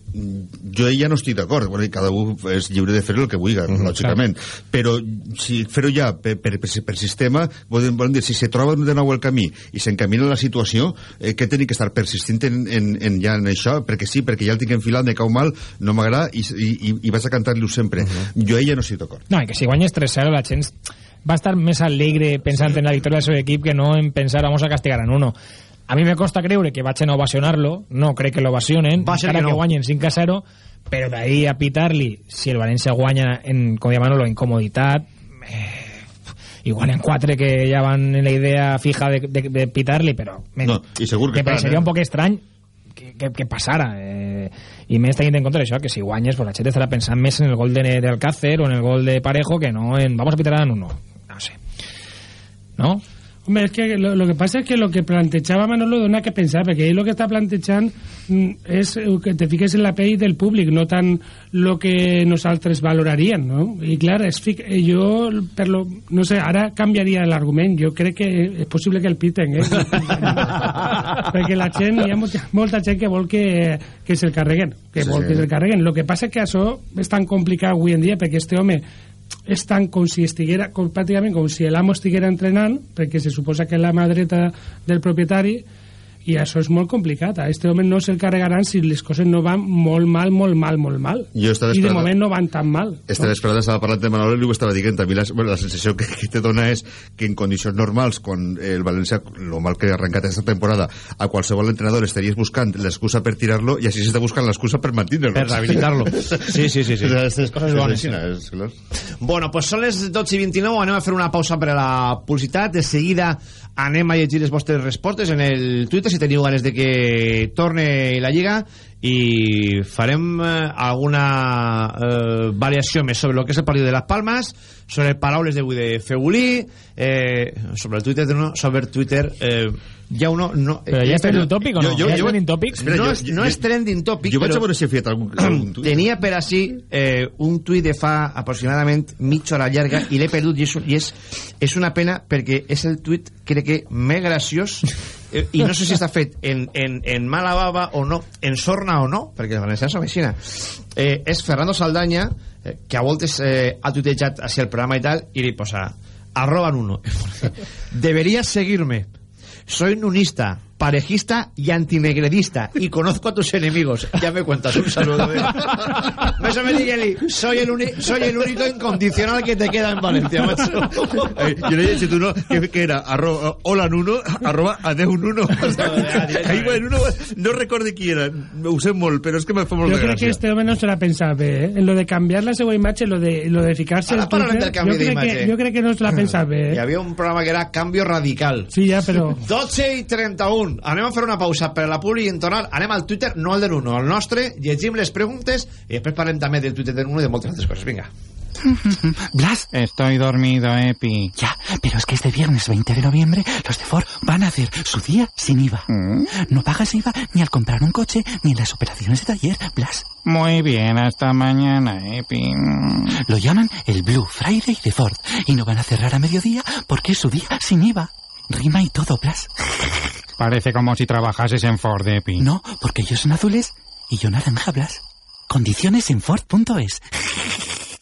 S16: jo ja no estic d'acord. Bueno, cada un és lliure de fer el que vulgui, uh -huh, lògicament. Però si fer-ho ja per, per, per, per sistema, volen, volen dir, si se troba de nou el camí i s'encamina la situació, eh, que tenen que estar persistint en, en, en, ja en això? Perquè sí, perquè ja el tinc enfilat, me cau mal, no m'agrada i, i, i, i vas a cantar-li-ho sempre. Uh -huh. Jo ja no estic d'acord.
S15: No, i que si guanyes 3-0 la gent va estar més alegre pensant en la victòria del seu equip que no en pensar vamos a castigar en uno. A mi me costa creure que vaig a ovacionar-lo, no crec que l'ovacionen,
S1: Va ser
S15: encara
S1: que
S15: que,
S1: no.
S15: guanyen 5 a 0, però d'ahir a pitar-li, si el València guanya en, com diu Manolo, en comoditat, eh, i guanyen 4 que ja van en la idea fija de, de, de pitar-li, però men,
S16: No, i segur que
S15: que seria
S16: eh?
S15: un poc estrany que, que, que passara eh, i més tenint en compte això que si guanyes pues la gent estarà pensant més en el gol de, del Cácer o en el gol de Parejo que no en vamos a pitar en uno no.
S17: Hombre, es que lo, lo que pasa es que lo que plantejaba Manolo dona que pensar, perquè ell lo que està plantejant mm, és eh, que te fiques en la pell del públic, no tant lo que nosaltres valoraríem, no? I clar, és fic, eh, jo, per lo, no sé, ara canviaria l'argument, jo crec que és possible que el piten, eh? [LAUGHS] perquè la gent, hi ha molta, molta gent que vol que, que se'l carreguen, que
S16: Sí,
S17: vol
S16: sí.
S17: que se'l carreguen. Lo que passa és que això és tan complicat avui en dia, perquè este home és tant com si estiguera, com, pràcticament com si l'amo estiguera entrenant, perquè se suposa que la mà dreta del propietari, i això és molt complicat. A este home no se'l carregaran si les coses no van molt mal, molt mal, molt mal.
S16: Jo estava
S17: I de
S16: esperant-
S17: moment no van tan mal.
S16: Esta vesprada estava parlant de Manolo i ho estava dient. Mi la, bueno, la sensació que, que te dona és que en condicions normals, quan el València, lo mal que ha arrencat aquesta temporada, a qualsevol entrenador estaries buscant l'excusa per tirar-lo i així s'està buscant l'excusa per mantenir-lo.
S1: Per rehabilitar-lo. [LAUGHS] Sí, sí, sí, sí.
S16: Coses
S1: És
S16: bones.
S1: així,
S16: És, clar.
S1: Bueno, pues són les 12 i 29, anem a fer una pausa per a la publicitat, de seguida anem a llegir les vostres respostes en el Twitter, si teniu ganes de que torne la Lliga i farem eh, alguna eh, variació més sobre el que és el partit de les Palmes sobre paraules d'avui de Fegulí eh, sobre el Twitter de no, sobre Twitter eh, ja uno no,
S15: Però ja és trending topic o no? Ja és trending topics?
S1: no,
S15: Espera,
S1: és,
S15: jo-
S1: no
S15: jo-
S1: és trending topic
S16: Jo vaig
S1: però
S16: a veure si he fet algun, algun [CLEARS THROAT] tuit.
S1: tenia per així eh, un tuit de fa aproximadament mitja hora llarga i l'he perdut i, és, i és, és una pena perquè és el tuit crec que més graciós eh, i no sé si està fet en, en, en mala bava o no, en sorna o no perquè els valencians són així eh, és Fernando Saldaña eh, que a voltes eh, ha tuitejat hacia el programa i tal i li posa arroba uno [LAUGHS] deberías seguirme. Soy nunista, parejista y antinegredista y conozco a tus enemigos. Ya me cuentas, un saludo. ¿eh? Beso, Migueli. Soy el, uni- soy el único incondicional que te queda en Valencia, macho.
S16: Eh, jo no he llegit uno que, que era arroba, hola nuno, arroba adeu nuno. [LAUGHS] Ahí, bueno, uno, no recordo qui era, ho sé molt, però és que me molt
S17: Yo creo que este hombre no se la pensaba ¿eh? En lo de cambiar la segunda imagen, lo de, lo de fijarse
S1: Ahora parlarem
S17: Twitter, yo creo que, yo creo que no se la pensaba ¿eh?
S1: havia un programa que era Cambio Radical.
S17: Sí, ya, pero...
S1: 12 i 31. Anem a fer una pausa per la publi i en tornar. Anem al Twitter, no al de l'uno, al nostre, llegim les preguntes i després parlem també del Twitter de l'uno i de moltes altres coses. Vinga. [LAUGHS]
S9: Blas. Estoy dormido, Epi. Ya, pero es que este viernes 20 de noviembre los de Ford van a hacer su día sin IVA. No pagas IVA ni al comprar un coche ni en las operaciones de taller, Blas. Muy bien, hasta mañana, Epi. Lo llaman el Blue Friday de Ford y no van a cerrar a mediodía porque es su día sin IVA. Rima y todo, Blas. Parece como si trabajases en Ford, Epi. No, porque ellos son azules y yo naranja, Blas. Condiciones en Ford.es.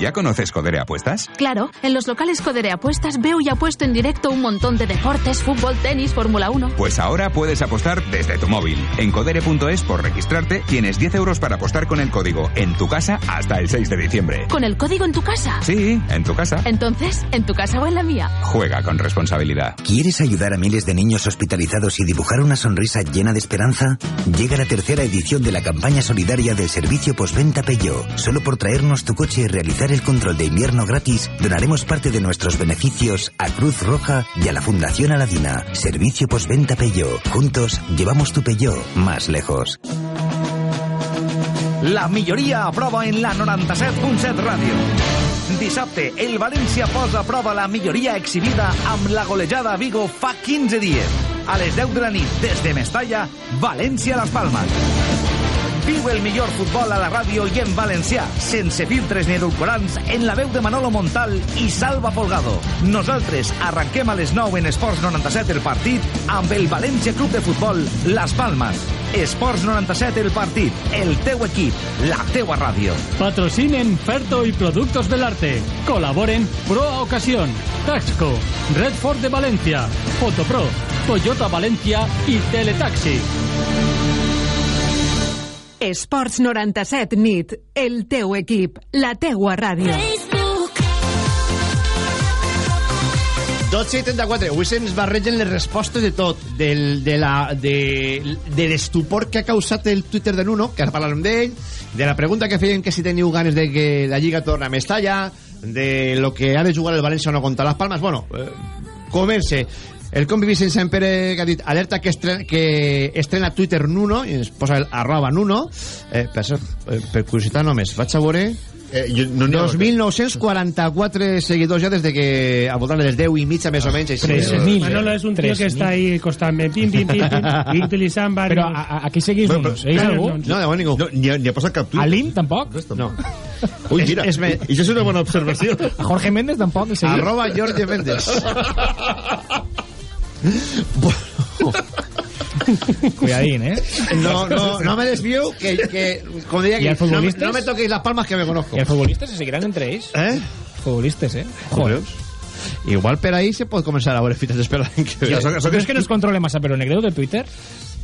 S7: ¿Ya conoces Codere Apuestas?
S8: Claro, en los locales Codere Apuestas veo y apuesto en directo un montón de deportes, fútbol, tenis, Fórmula 1.
S7: Pues ahora puedes apostar desde tu móvil. En codere.es por registrarte tienes 10 euros para apostar con el código en tu casa hasta el 6 de diciembre.
S8: ¿Con el código en tu casa?
S7: Sí, en tu casa.
S8: Entonces, ¿en tu casa o en la mía?
S7: Juega con responsabilidad.
S18: ¿Quieres ayudar a miles de niños hospitalizados y dibujar una sonrisa llena de esperanza? Llega la tercera edición de la campaña solidaria del servicio postventa Peugeot. Solo por traernos tu coche y realizar el control de invierno gratis, donaremos parte de nuestros beneficios a Cruz Roja y a la Fundación Aladina. Servicio postventa Peugeot. Juntos llevamos tu Peugeot más lejos.
S4: La milloria a en la 97.7 Ràdio. Dissabte, el València posa a la milloria exhibida amb la golejada Vigo fa 15 dies. A les 10 de Mestalla, València-Las Palmas. Viu el millor futbol a la ràdio i en valencià, sense filtres ni edulcorants, en la veu de Manolo Montal i Salva Folgado. Nosaltres arranquem a les 9 en Esports 97 el partit amb el València Club de Futbol Las Palmas. Esports 97 el partit, el teu equip, la teua ràdio.
S5: Patrocinen Ferto y Productos del Arte. Colaboren Proa Ocasión, Taxco, Redford de Valencia, Fotopro, Toyota Valencia y Teletaxi.
S12: Esports 97 nit. El teu equip. La teua ràdio.
S1: 12 i 34. Avui se'ns barregen les respostes de tot. Del, de la, de, de l'estupor que ha causat el Twitter de Nuno, que ara parlarem d'ell, de la pregunta que feien que si teniu ganes de que la Lliga torna a Mestalla, de lo que ha de jugar el València o no contra les Palmes. Bueno, eh, comence. El compi Vicent Sempere que ha dit alerta que estrena, que estrena Twitter Nuno i ens posa el arroba Nuno eh, per, cert, eh, per curiositat només vaig a veure
S16: Eh, jo, no n'hi ha-
S1: 2.944 seguidors ja des de que al voltant dels 10 i mitja més o menys així.
S17: 3.000. Manolo es un tío que
S1: 3.000.
S17: está ahí costándome, pim, pim, pim, pim, [LAUGHS] utilizan varios...
S15: Però a, a, aquí seguís
S16: Bueno,
S15: unos. ¿Seguís
S16: però-
S15: algú?
S1: No, de moment ningú.
S16: No, ni, ha, ni ha passat cap tuit.
S15: A l'IM tampoc?
S1: No. [LAUGHS]
S16: Ui, mira,
S1: És- és me-
S16: i això és una bona observació.
S15: A Jorge Méndez tampoc? el seguís?
S1: Arroba Jorge Méndez. [LAUGHS]
S15: Cuidadín, ¿eh?
S1: No, no, no me desvío, que, que como diría
S15: ¿Y
S1: que no, me-
S15: futbolistas?
S1: no me toquéis las palmas que me conozco.
S15: ¿Y els futbolistes se seguiran entre?
S1: Eh?
S15: Futbolistes, eh?
S1: Joder. Igual per ahí se pot començar a veure fites que ve.
S15: Ja, so, so, és que no es controle massa, però Negredo de Twitter...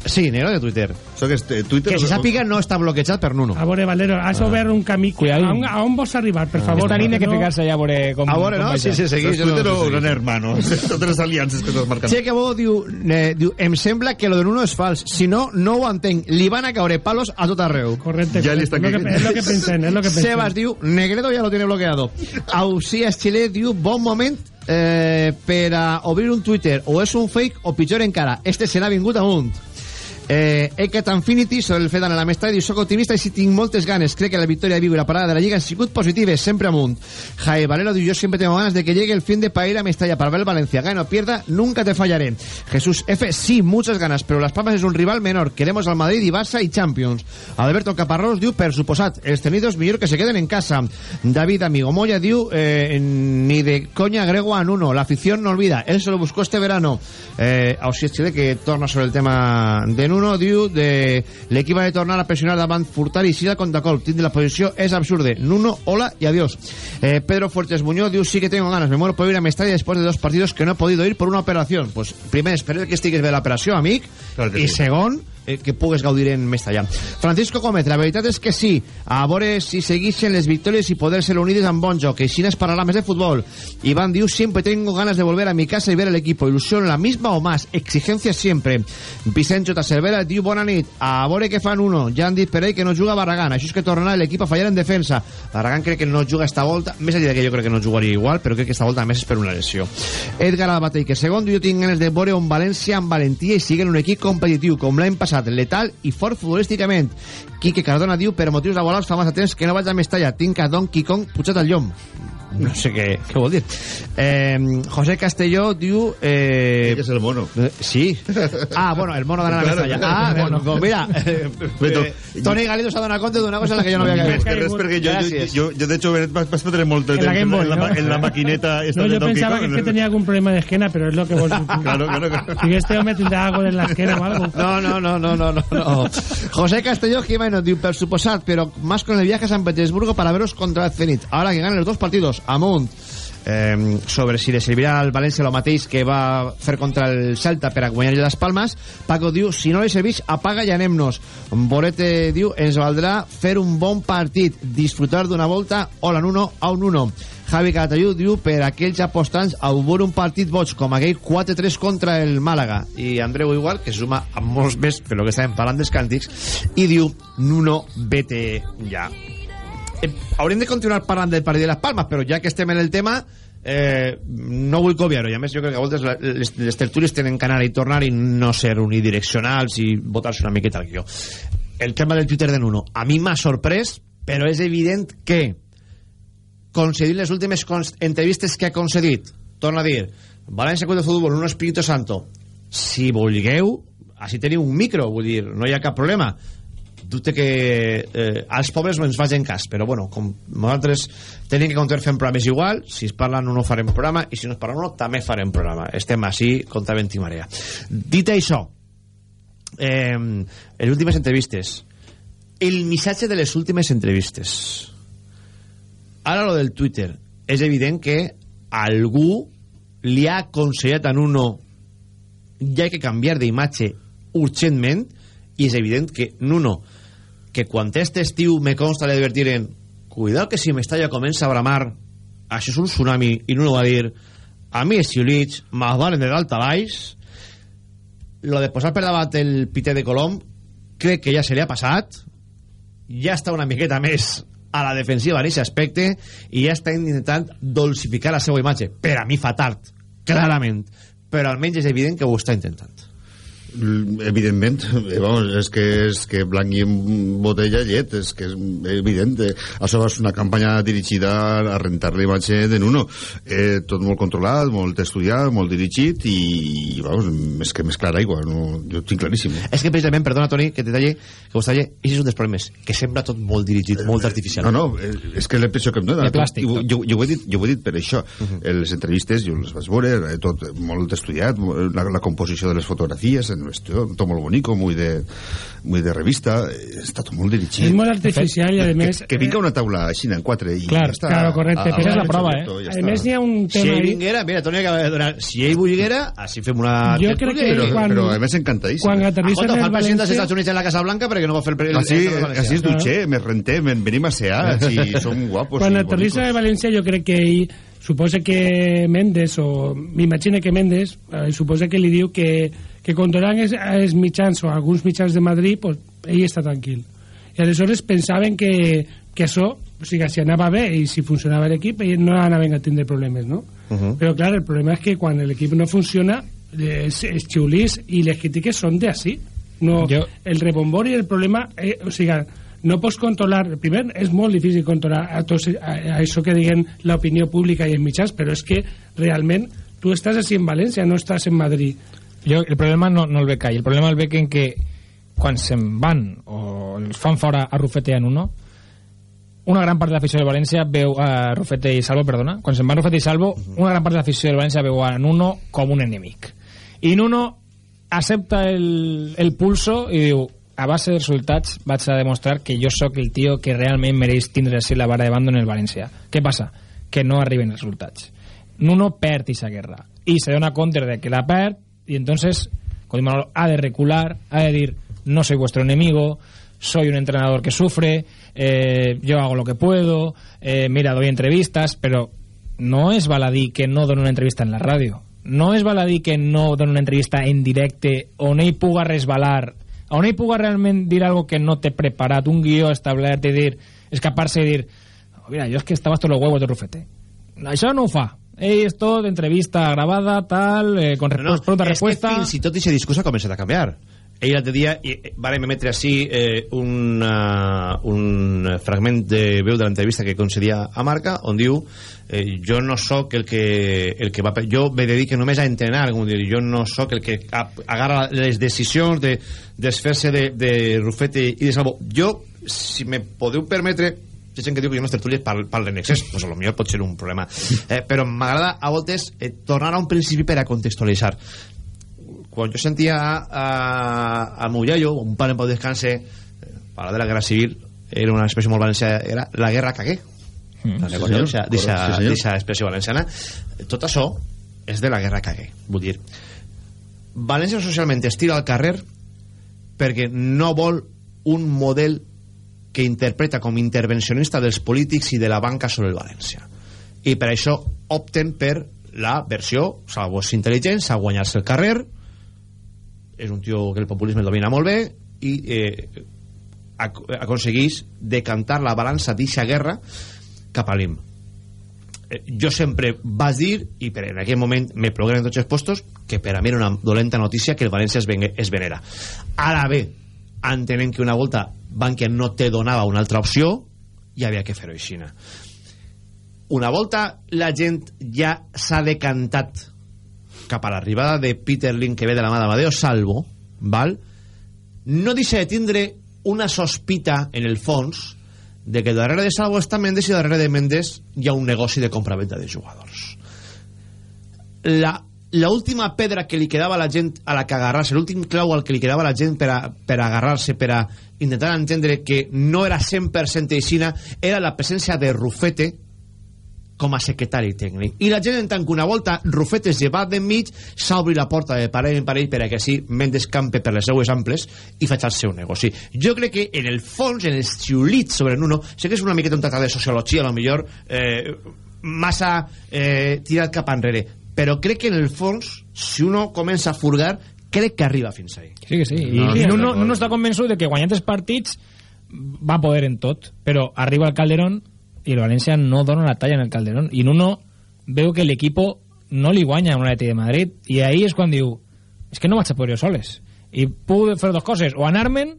S1: Sí, negro de Twitter.
S16: So que este, Twitter...
S1: Que si sàpiga no està bloquejat per Nuno.
S17: A veure, Valero, has obert un camí... A on, a on vols arribar, per favor?
S15: Esta hay que
S17: No-
S15: ficar-se allà a veure com...
S1: A veure, no? Sí, sí, seguís.
S16: Twitter o gran hermano? [LAUGHS] Totes les aliances que estàs marcant.
S1: Che que bo diu, eh, diu, em sembla que lo de Nuno és fals. Si no, no ho entenc. Li van a caure palos a tot arreu.
S17: Correcte,
S16: Ja li
S17: correcte.
S16: està
S17: Es lo que- lo que pensé, es lo que pensé.
S1: Sebas diu, Negredo ya lo tiene bloqueado. Ausias Chile diu, bon moment eh, per a obrir un Twitter. O és un fake o pitjor encara. Este se n'ha vingut amunt. Eh, Eket Infinity sobre el fet d'anar a la Mestalla diu soc optimista i si tinc moltes ganes crec que la victòria Vigo i la parada de la Lliga han sigut positives sempre amunt. Jae Valero diu yo siempre tengo ganas de que llegue el fin de para ir a Mestalla para ver el Valencia gana o pierda nunca te fallaré. Jesús F sí muchas ganas pero Las Palmas es un rival menor. Queremos al Madrid y Barça y Champions. Alberto Caparrós diu per suposat els tenidos millor que se queden en casa. David Amigo Moya diu eh, ni de coña agrego a Nuno la afición no olvida él se lo buscó este verano. Eh, Ausias Chile que torna sobre el tema de Nuno diu de l'equip ha de tornar a pressionar davant Furtar i Sila contra Colp tindre la posició és absurde. Nuno, hola y adiós. Eh, Pedro Fuertes Muñoz diu sí que tengo ganas me muero por ir a Mestalla después de dos partidos que no he podido ir por una operación pues primer espero que estigues bé l'operació amic.
S16: Clar que
S1: i
S16: sí.
S1: segon eh, que pugues gaudir en Mestalla Francisco Gómez, la veritat és que sí. A veure si seguixen les victòries i poder ser unides amb bon joc, així es parlarà més de futbol. Iván diu, siempre tengo ganas de volver a mi casa y ver el equipo, ilusión la misma o más, exigencia siempre. Vicent J. Cervera diu, bona nit. A veure què fan uno, ja han dit per ell que no juga Barragán, això és que tornarà l'equip a fallar en defensa. Barragán crec que no juga esta volta més allà que jo crec que no jugaria igual però crec que esta volta a més és per una lesió. Edgar Albatell, que segon jo tinc ganes de veure un València amb valentia i siguen un equip competitiu com l'any passat, letal i fort futbolísticament. Quique Cardona diu, per motius laborals fa massa temps que no vaig a Mestalla. Tinc a Don Quicón pujat al llom no sé què, què vol dir eh, José Castelló diu eh,
S16: Ell és el mono.
S1: eh, sí ah, bueno, el mono d'anar a
S16: Claro,
S1: Mestalla ah,
S16: Bueno.
S1: bueno, mira [LAUGHS] eh, eh, Toni Galindo s'ha donat compte d'una cosa en la que jo no havia
S16: Més
S1: caído
S16: que res, perquè jo, jo,
S1: Gràcies.
S16: jo, jo, de hecho, vas, vas perdre molt de
S17: En la Game Boy,
S16: en, la,
S17: ¿no?
S16: en la maquineta esta
S17: No,
S16: de
S17: yo
S16: Donkey
S17: pensaba
S16: Kong.
S17: que, es que tenía algún problema de esquena, pero es lo que vos... [LAUGHS]
S16: Claro, claro, claro.
S17: Si este hombre tendrá algo en la esquena o algo.
S1: No, no, no, no, no, no. José Castelló Jiménez diu, per suposat, pero más con el viaje a San Petersburgo para veros contra el Zenit. Ahora que ganen los dos partidos, amunt. Eh, sobre si le servirà al València lo mateix que va fer contra el Celta per a guanyar les Palmes Paco diu, si no li serveix apaga i anem-nos. Borete diu, ens valdrà fer un bon partit disfrutar d'una volta hola Nuno, a un Nuno. Javi Calatayud diu per aquells apostants a veure un partit boig com aquell 4-3 contra el Màlaga. I Andreu igual, que suma a molts més per lo que estàvem parlant dels càntics i diu Nuno, vete ja eh, de continuar parlant del partit de les Palmes però ja que estem en el tema eh, no vull copiar-ho. I a més jo crec que a voltes les, les tertúlies tenen que anar i tornar i no ser unidireccionals i votar-se una miqueta al guió. El tema del Twitter de Nuno. A mi m'ha sorprès però és evident que concedir les últimes entrevistes que ha concedit torna a dir València Club de Futbol, un Espíritu Santo si vulgueu així teniu un micro, vull dir, no hi ha cap problema dubte que eh, als pobres no ens facin cas, però bueno, com nosaltres tenim que continuar fent programes igual, si es parla no, no farem programa, i si no es parla no, també farem programa. Estem així contra vent i marea. Dit això, eh, les últimes entrevistes, el missatge de les últimes entrevistes. Ara lo del Twitter. És evident que algú li ha aconsellat a Nuno ja que canviar d'imatge urgentment i és evident que Nuno que quan este estiu me consta d'advertir en cuidado que si Mestalla comença a bramar això és un tsunami i Nuno va dir a mi els xiulits me'ls valen de dalt a baix lo de posar per davant el pité de Colom crec que ja se li ha passat ja està una miqueta més a la defensiva en aquest aspecte i ja està intentant dolcificar la seva imatge. Per a mi fa tard clarament però almenys és evident que ho està intentant
S16: evidentment eh, vamos, és que és que blanc i botella llet és que és evident. Eh, això és una campanya dirigida a rentar la imatge de Nuno. Eh, tot molt controlat, molt estudiat molt dirigit i, i vamos, és que més clara aigua, no, jo tinc claríssim.
S1: És que precisament, perdona Toni, que te talli que vos talli, és un dels problemes, que sembla tot molt dirigit, molt artificial.
S16: no, no, eh, és que l'impressió que em dona.
S1: Plàstic,
S16: jo, jo, jo, ho he dit, jo ho he dit per això. Uh -huh. les entrevistes jo les vaig veure, tot molt estudiat la, la composició de les fotografies en vestido, todo muy bonito, muy de, muy de revista, està tot molt dirigit.
S17: És molt artificial i, a més...
S16: Que, que vinga una taula així en quatre i
S17: clar,
S16: ja està.
S17: Claro, correcte, però és la
S15: prova, eh?
S17: Ja a més, hi ha un tema...
S1: Si ell vinguera, mira, Toni acaba de donar... Si ell volguera, així fem una...
S17: Jo crec que
S16: però,
S17: quan...
S16: Però, a més, encantadíssim.
S17: Quan aterrissa
S1: en el
S17: València...
S1: president dels Estats Units en la Casa Blanca perquè no va fer el...
S16: així, així es dutxer, me rentem, venim a sear, i [LAUGHS] som guapos
S17: Quan aterrissa a València, jo crec que ell suposa que Mendes, o m'imagina que Mendes, eh, suposa que li diu que, que controlant els, els mitjans o alguns mitjans de Madrid, pues, ell està tranquil. I aleshores pensaven que, que això, o sigui, si anava bé i si funcionava l'equip, ells no anaven a tindre problemes, no?
S1: Uh -huh.
S17: Però, clar, el problema és que quan l'equip no funciona, els, els xiulís i les crítiques són d'ací. No,
S15: Jo-
S17: el rebombori, el problema... Eh, o sigui, no pots controlar... Primer, és molt difícil controlar a, tots, a, a això que diguen l'opinió pública i els mitjans, però és que realment tu estàs així en València, no estàs en Madrid.
S15: Jo el problema no, no el veig ahí. El problema el veig en que quan se'n van o els fan fora a Rufete i a Nuno, una gran part de l'afició de València veu a Rufete i Salvo, perdona, quan se'n van Rufete i Salvo, una gran part de l'afició de València veu a Nuno com un enemic. I Nuno accepta el, el pulso i diu a base de resultats vaig a demostrar que jo sóc el tio que realment mereix tindre així la vara de bando en el València. Què passa? Que no arriben els resultats. Nuno perd aquesta guerra i se dona compte de que la perd y entonces con Manolo ha de recular, ha de decir no soy vuestro enemigo, soy un entrenador que sufre, eh, yo hago lo que puedo, eh, mira, doy entrevistas, pero no és baladí que no doni una entrevista en la ràdio. No és baladí que no doni una entrevista en directe on ell puga resbalar, on ell puga realment dir algo que no té preparat, un guió establert i dir, escapar-se i dir "Oh, mira, jo és que estava hasta los huevos de Rufete. Això no ho fa. Ell és tot entrevista gravada, tal, eh, con resposta, pronta
S1: és
S15: respuesta...
S1: que fins i tot aquest discurs ha començat a canviar. Ell l'altre dia eh, vàrem emetre així eh, un, uh, un fragment de veu de l'entrevista que concedia a Marca on diu eh, jo no sóc el que, el que va jo me dedico només a entrenar com dir, jo no sóc el que agarra les decisions de desfer-se de, de Rufete i de Salvo. Jo, si me podeu permetre hi ha gent que diu que no tertúlies parlen parl en excés pues a lo millor pot ser un problema eh, però m'agrada a voltes eh, tornar a un principi per a contextualitzar quan jo sentia a, a, a Moullallo, un pare en pau descanse, eh, parlar de la guerra civil, era una expressió molt valenciana, era la guerra cagué. Mm,
S16: sí, senyor.
S1: Deixa
S16: Correcte, sí,
S1: expressió valenciana. Tot això és de la guerra cagué. Vull dir, València socialment es tira al carrer perquè no vol un model que interpreta com intervencionista dels polítics i de la banca sobre el València. I per això opten per la versió, salvo és intel·ligent, a guanyar-se el carrer, és un tio que el populisme el domina molt bé i eh, ac aconsegueix decantar la balança d'eixa guerra cap a l'IM. Eh, jo sempre vaig dir i per en aquell moment me plogueren tots els postos que per a mi era una dolenta notícia que el València es, ven es venera. Ara bé, entenent que una volta Bankia no te donava una altra opció hi havia que fer-ho així una volta la gent ja s'ha decantat cap a l'arribada de Peter Lin que ve de la mà d'Amadeo Salvo val? no deixa de tindre una sospita en el fons de que darrere de Salvo està Mendes i darrere de Mendes hi ha un negoci de compra-venda de jugadors la la última pedra que li quedava a la gent a la que agarrar-se, l'últim clau al que li quedava a la gent per, a, per agarrar-se, per a intentar entendre que no era 100% aixina, era la presència de Rufete com a secretari tècnic. I la gent, en tant que una volta Rufete es llevat d'enmig, s'obri la porta de parell en parell per a que així Mendes campe per les seues amples i faig el seu negoci. Jo crec que en el fons, en els xiulits sobre Nuno, sé que és una miqueta un tractat de sociologia, a lo millor eh, massa eh, tirat cap enrere, però crec que en el fons, si uno comença a furgar, crec que arriba fins ahí.
S15: Sí que sí. I, no, i Nuno, Nuno està convençut de que guanyant els partits va poder en tot, però arriba al Calderón i el València no dona la talla en el Calderón. I Nuno veu que l'equip no li guanya un Atleti de Madrid i ahí és quan diu és que no vaig a poder jo soles i puc fer dos coses o anar-me'n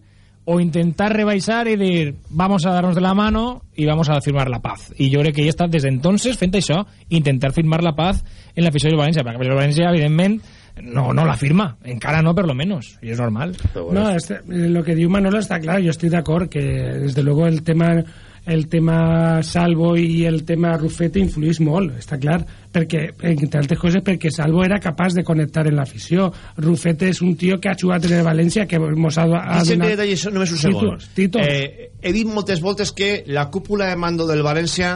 S15: o intentar rebaixar y dir vamos a darnos de la mano y vamos a firmar la paz y yo crec que ella està des d'entonces fent això intentar firmar la paz en l'afició del València perquè el València evidentment no, no la firma, encara no per lo menos y es normal.
S17: No, este, lo que diu Manolo está claro, yo estoy de acuerdo que desde luego el tema el tema Salvo i el tema Rufete influís molt, està clar, perquè, entre altres coses, perquè Salvo era capaç de connectar en l'afició. Rufete és un tio que ha jugat en el València, que mos ha, ha
S1: Deixa'm
S17: donat...
S1: que això només un segon.
S17: Títols.
S1: Eh, he dit moltes voltes que la cúpula de mando del València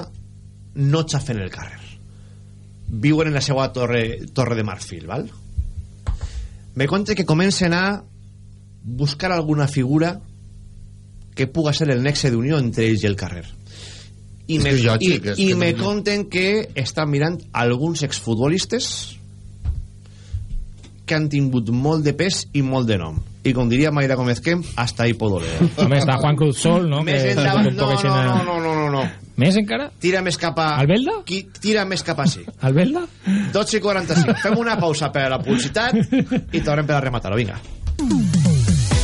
S1: no xafen el carrer. Viuen en la seva torre, torre de marfil, val? Me conte que comencen a buscar alguna figura que puga ser el nexe d'unió entre ells i el carrer. I me, i, i
S16: que
S1: me
S16: no-
S1: conten que estan mirant alguns exfutbolistes que han tingut molt de pes i molt de nom. I com diria Mayra Gómez Kemp, hasta ahí puedo leer.
S15: Home, està Juan Cruz Sol, no?
S1: Més
S15: Que
S1: endavant, no, no, no, no, no, no, no.
S15: Més encara?
S1: Tira més cap a...
S15: Albelda?
S1: Qui, tira més cap a sí. [LAUGHS]
S15: Albelda?
S1: 12 i 45. Fem una pausa per a la publicitat i tornem per a rematar-ho. Vinga.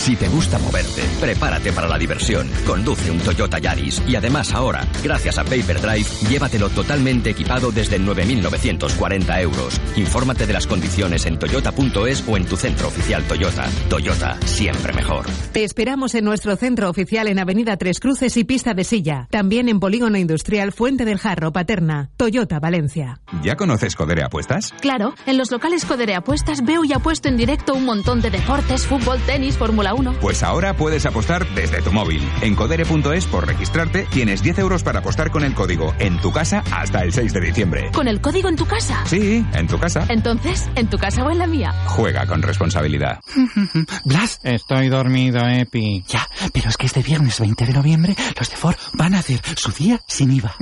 S20: Si te gusta moverte, prepárate para la diversión. Conduce un Toyota Yaris y además ahora, gracias a Paper Drive, llévatelo totalmente equipado desde 9.940 euros. Infórmate de las condiciones en toyota.es o en tu centro oficial Toyota. Toyota, siempre mejor.
S12: Te esperamos en nuestro centro oficial en Avenida Tres Cruces y Pista de Silla. También en Polígono Industrial Fuente del Jarro, Paterna. Toyota, Valencia.
S7: ¿Ya conoces Codere Apuestas?
S8: Claro, en los locales Codere Apuestas veo y apuesto en directo un montón de deportes, fútbol, tenis, Fórmula 1.
S7: Pues ahora puedes apostar desde tu móvil. En codere.es por registrarte tienes 10 euros para apostar con el código en tu casa hasta el 6 de diciembre.
S8: ¿Con el código en tu casa?
S7: Sí, en tu casa.
S8: Entonces, ¿en tu casa o en la mía?
S7: Juega con responsabilidad. [LAUGHS]
S9: Blas, estoy dormido, Epi. Ya, pero es que este viernes 20 de noviembre los de Ford van a hacer su día sin IVA.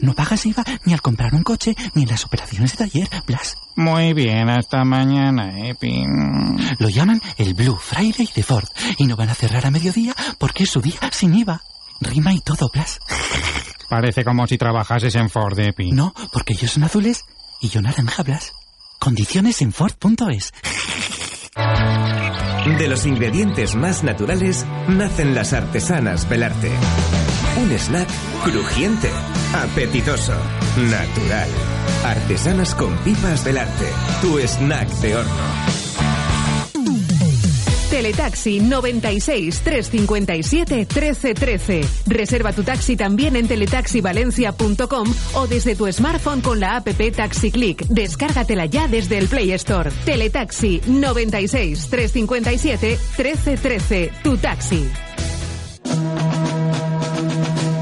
S9: No pagas IVA ni al comprar un coche ni en las operaciones de taller, Blas. Muy bien, hasta mañana, Epi. Lo llaman el Blue Friday de Ford y no van a cerrar a mediodía porque es su día sin IVA. Rima y todo, Blas.
S21: Parece como si trabajases en Ford, Epi.
S9: No, porque ellos son azules y yo naranja, Blas. Condiciones en Ford.es.
S22: De los ingredientes más naturales nacen las artesanas Belarte. Un snack crujiente, apetitoso, natural. Artesanas con pipas Belarte. Tu snack de horno.
S12: Teletaxi 96 357 1313. Reserva tu taxi también en teletaxivalencia.com o desde tu smartphone con la app Taxi Click. Descárgatela ya desde el Play Store. Teletaxi 96 357 1313. Tu taxi.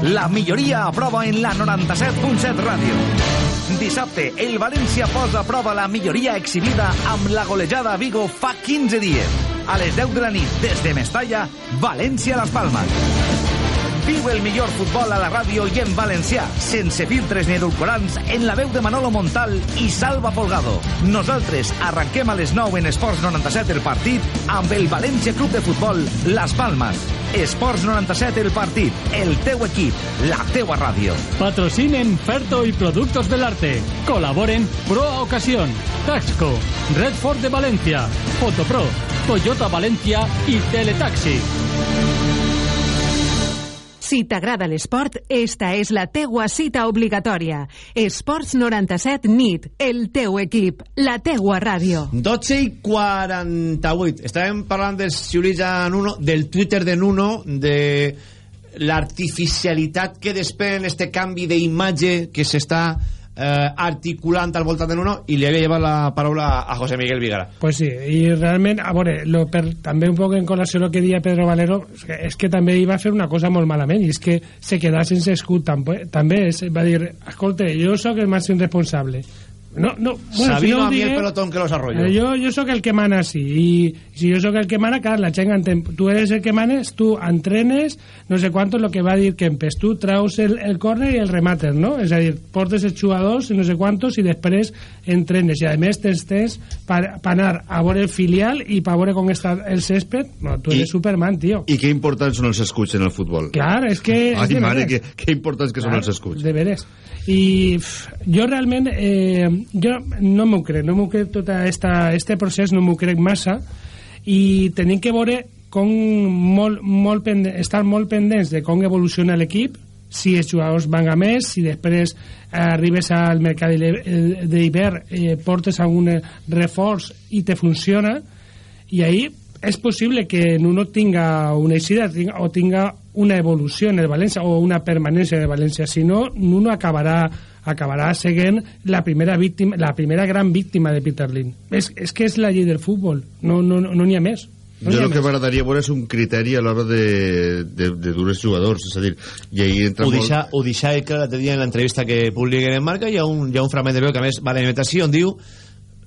S4: La milloria a prova en la 97.7 Ràdio. Dissabte, el València posa a prova la milloria exhibida amb la golejada a Vigo fa 15 dies. A les 10 de la nit, des de Mestalla, València-Las Palmas. Viu el millor futbol a la ràdio i en valencià, sense filtres ni edulcorants, en la veu de Manolo Montal i Salva Folgado. Nosaltres arranquem a les 9 en Esports 97 el partit amb el València Club de Futbol Las Palmas. Esports 97 el partit, el teu equip, la teua ràdio.
S5: Patrocinen Ferto y Productos del Arte. Colaboren Pro Ocasión, Taxco, Redford de Valencia, Fotopro, Toyota Valencia y Teletaxi.
S12: Si t'agrada l'esport, esta és la teua cita obligatòria. Esports 97 NIT, el teu equip, la teua ràdio.
S1: 12 i 48. Estàvem parlant del Siurija Nuno, del Twitter de Nuno, de l'artificialitat que desprèn este canvi d'imatge que s'està eh, articulant al voltant de Nuno i li havia llevat la paraula a José Miguel Vigara.
S17: Pues sí, i realment, a veure, lo, per, també un poc en col·lació el que dia Pedro Valero, és que, és que també hi va fer una cosa molt malament, i és que se quedà sense escut també, també és, va dir, escolta, jo sóc el màxim responsable, No, no, bueno,
S1: Sabino
S17: si no
S1: a mi el
S17: diré,
S1: pelotón que los arroyo.
S17: eh, jo, jo sóc el que mana, sí. I si jo sóc el que mana, clar, la entén. Tu eres el que manes, tu entrenes, no sé quanto, lo que va dir Kempes. Tu traus el, el córner i el remates, no? És a dir, portes els jugadors, no sé quantos, i després entrenes. I a més tens temps per, per anar a veure el filial i per veure com està el césped. No, tu eres
S16: I-
S17: Superman, tio.
S16: I que importants són els escuts en el futbol.
S17: Clar, és que... és
S16: Ai,
S17: de
S16: mare, que, que importants que són
S17: Clar,
S16: els escuts.
S17: De veres. I pff, jo realment eh, jo no m'ho crec, no m'ho crec tot esta, este procés, no m'ho crec massa. I tenim que veure com molt, molt pende, estar molt pendents de com evoluciona l'equip si els jugadors van a més, si després eh, arribes al mercat d'hi- d'hivern, eh, portes algun reforç i te funciona, i ahí és possible que Nuno tinga una eixida o tinga una evolució en el València o una permanència en el València. Si no, Nuno acabarà acabarà seguint la primera víctima la primera gran víctima de Peter Lin és, és que és la llei del futbol no n'hi no, no n'hi ha més no
S16: jo el que m'agradaria veure és un criteri a l'hora de, de, de dur els jugadors, és a dir, i ahí entra
S1: Ho
S16: molt...
S1: deixa, ho deixa clar l'altre dia en l'entrevista que publiquen en marca hi ha un, hi ha un fragment de veu que a més va a la imitació on diu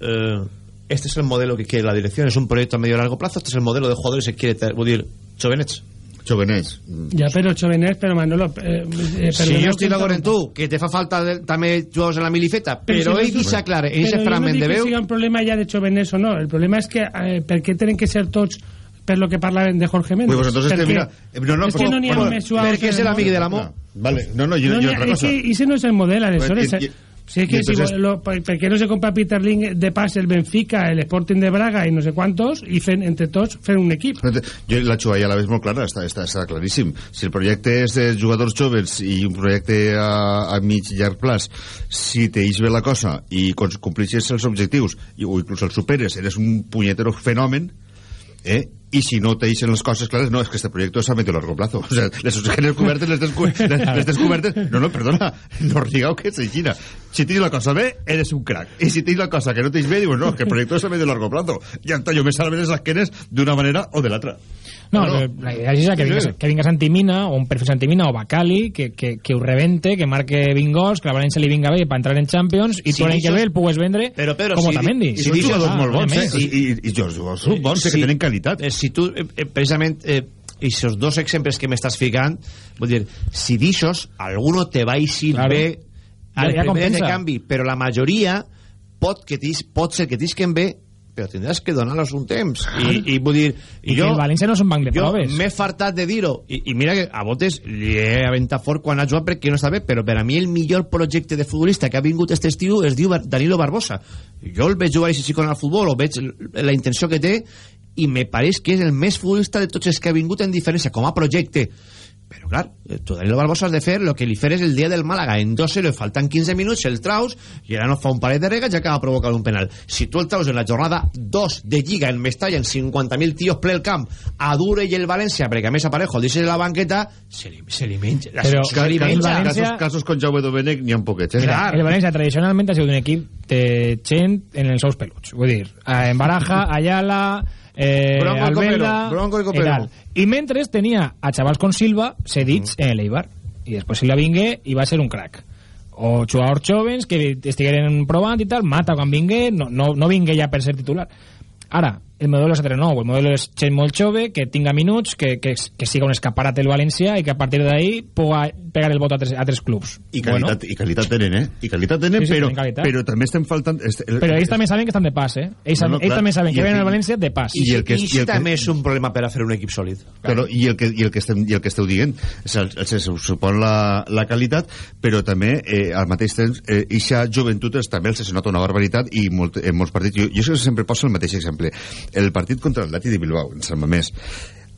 S1: eh, este es el modelo que quiere la dirección es un proyecto a medio y largo plazo este es el modelo de jugadores que quiere vull dir, jovenets
S16: jovenets
S17: ja però Chovenet però Manolo eh, eh,
S1: si jo estic d'acord en tu que te fa falta de, també jugadors en la milifeta però,
S17: si no
S1: ell
S17: Però jo
S1: fragment
S17: no dic que sigui un problema ja de Chovenets o no. El problema és que eh, per què tenen que ser tots per lo que parlaven de Jorge Méndez
S16: Pues que mira, eh, no, no,
S17: és que no n'hi ha
S16: bueno,
S17: més jugadors
S1: perquè és l'amic de l'amor
S16: Vale, no, no, jo,
S17: No,
S16: jo otra cosa.
S17: ese no és el model, aleshores.
S16: Pues, y-
S17: si es que
S16: y
S17: si
S16: entonces-
S17: lo, per, per què no se compra Peter Ling de pas el Benfica, el Sporting de Braga i no sé quantos, i fent, entre tots fer un equip?
S16: Jo la Xua ja la veig molt clara, està, està, està claríssim. Si el projecte és de jugadors joves i un projecte a, a mig i llarg plaç, si t'eix bé la cosa i cons- complixes els objectius i, o inclús els superes, eres un punyetero fenomen, eh? I si no t'eixen les coses clares, no, és que este proyecto es a medio largo plazo. O sea, les oxígenes cobertes, les, descu [LAUGHS] les, descobertes... No, no, perdona, no rigueu que se gira. Si tens la cosa bé, eres un crack. I si tens la cosa que no tens bé, dius, no, que el proyecto es a medio largo plazo. Ja està, jo me salven les esquenes d'una manera o de l'altra.
S15: No,
S16: Claro.
S15: no, la idea és esa, que vinga, que vinga Santimina, o un perfil Santimina, o Bacali, que, que, que ho rebente, que marque 20 gols, que la València li vinga bé per entrar en Champions, i
S1: Si
S15: tu l'any que ve el pugues vendre
S1: Però, Pedro,
S15: com
S1: si-
S15: Otamendi.
S16: I són jugadors molt bons, eh?
S15: Sí.
S16: I, i, i els jugadors són bons, eh, que tenen qualitat.
S1: Eh, si tu, eh, eh, precisament, eh, esos dos exemples que m'estàs ficant, vull dir, si d'ixos, alguno te va eixir
S15: Claro.
S1: bé
S15: Ja-
S1: al
S15: ja
S1: primer de canvi, però la majoria pot, que t'ix- pot ser que t'isquen bé, però tindràs que donar-los un temps. I, i vull dir...
S15: I que el València no és un banc de
S1: jo
S15: proves.
S1: m'he fartat de dir-ho I, i mira que a Botes li he aventat fort quan ha jugat perquè no està bé però per a mi el millor projecte de futbolista que ha vingut este estiu es diu Danilo Barbosa jo el veig jugar així con el futbol o veig la intenció que té i me pareix que és el més futbolista de tots els que ha vingut en diferència com a projecte. Però clar, eh, tu Danilo Barbosa has de fer el que li feres el dia del Màlaga. En 2-0 li faltan 15 minuts, el traus i ara no fa un paret de rega ja acaba provocant un penal. Si tu el traus en la jornada 2 de Lliga en Mestalla, en 50.000 tios ple el camp a Dure i el València perquè a més aparejo el deixes a la banqueta se li, se li menja. La
S15: Però
S1: se li
S15: el
S1: menja.
S15: València-
S16: Casos, casos con Jaume Domènech n'hi ha un poquets, eh?
S15: Mira, el València tradicionalment ha sigut un equip de gent en els seus peluts. Vull dir, en Baraja, Ayala, eh,
S1: Bronco. Copero, Bronco i Copero.
S15: tal. I mentre tenia a xavals con Silva cedits en l'Eibar. I després Silva vingué i va ser un crack. O jugadors jovens que estigueren provant i tal, mata quan vingué, no, no, no vingué ja per ser titular. Ara, el model és altre nou, el model és gent molt jove, que tinga minuts, que, que, que siga un escaparat del València i que a partir d'ahí puga pegar el vot a tres, a tres clubs.
S16: I qualitat,
S15: Bueno.
S16: i qualitat tenen, eh? I qualitat tenen,
S15: Sí, sí,
S16: però,
S15: tenen qualitat.
S16: però també estem faltant... Este, el,
S15: Però ells també saben que estan de pas, eh? Ells,
S16: No, no,
S15: ells
S16: clar.
S15: també saben que venen
S16: que-
S15: al València de pas.
S16: I el que-
S1: i,
S16: i el que-
S1: també és un problema per a fer un equip sòlid
S16: Claro, i el que, i el que, estem, i el que esteu dient se, se supon la, la qualitat però també eh, al mateix temps eh, ixa joventut es, també els se nota una barbaritat i molt, en molts partits jo, jo sempre poso el mateix exemple el partit contra el Lati de Bilbao en Sant Mamés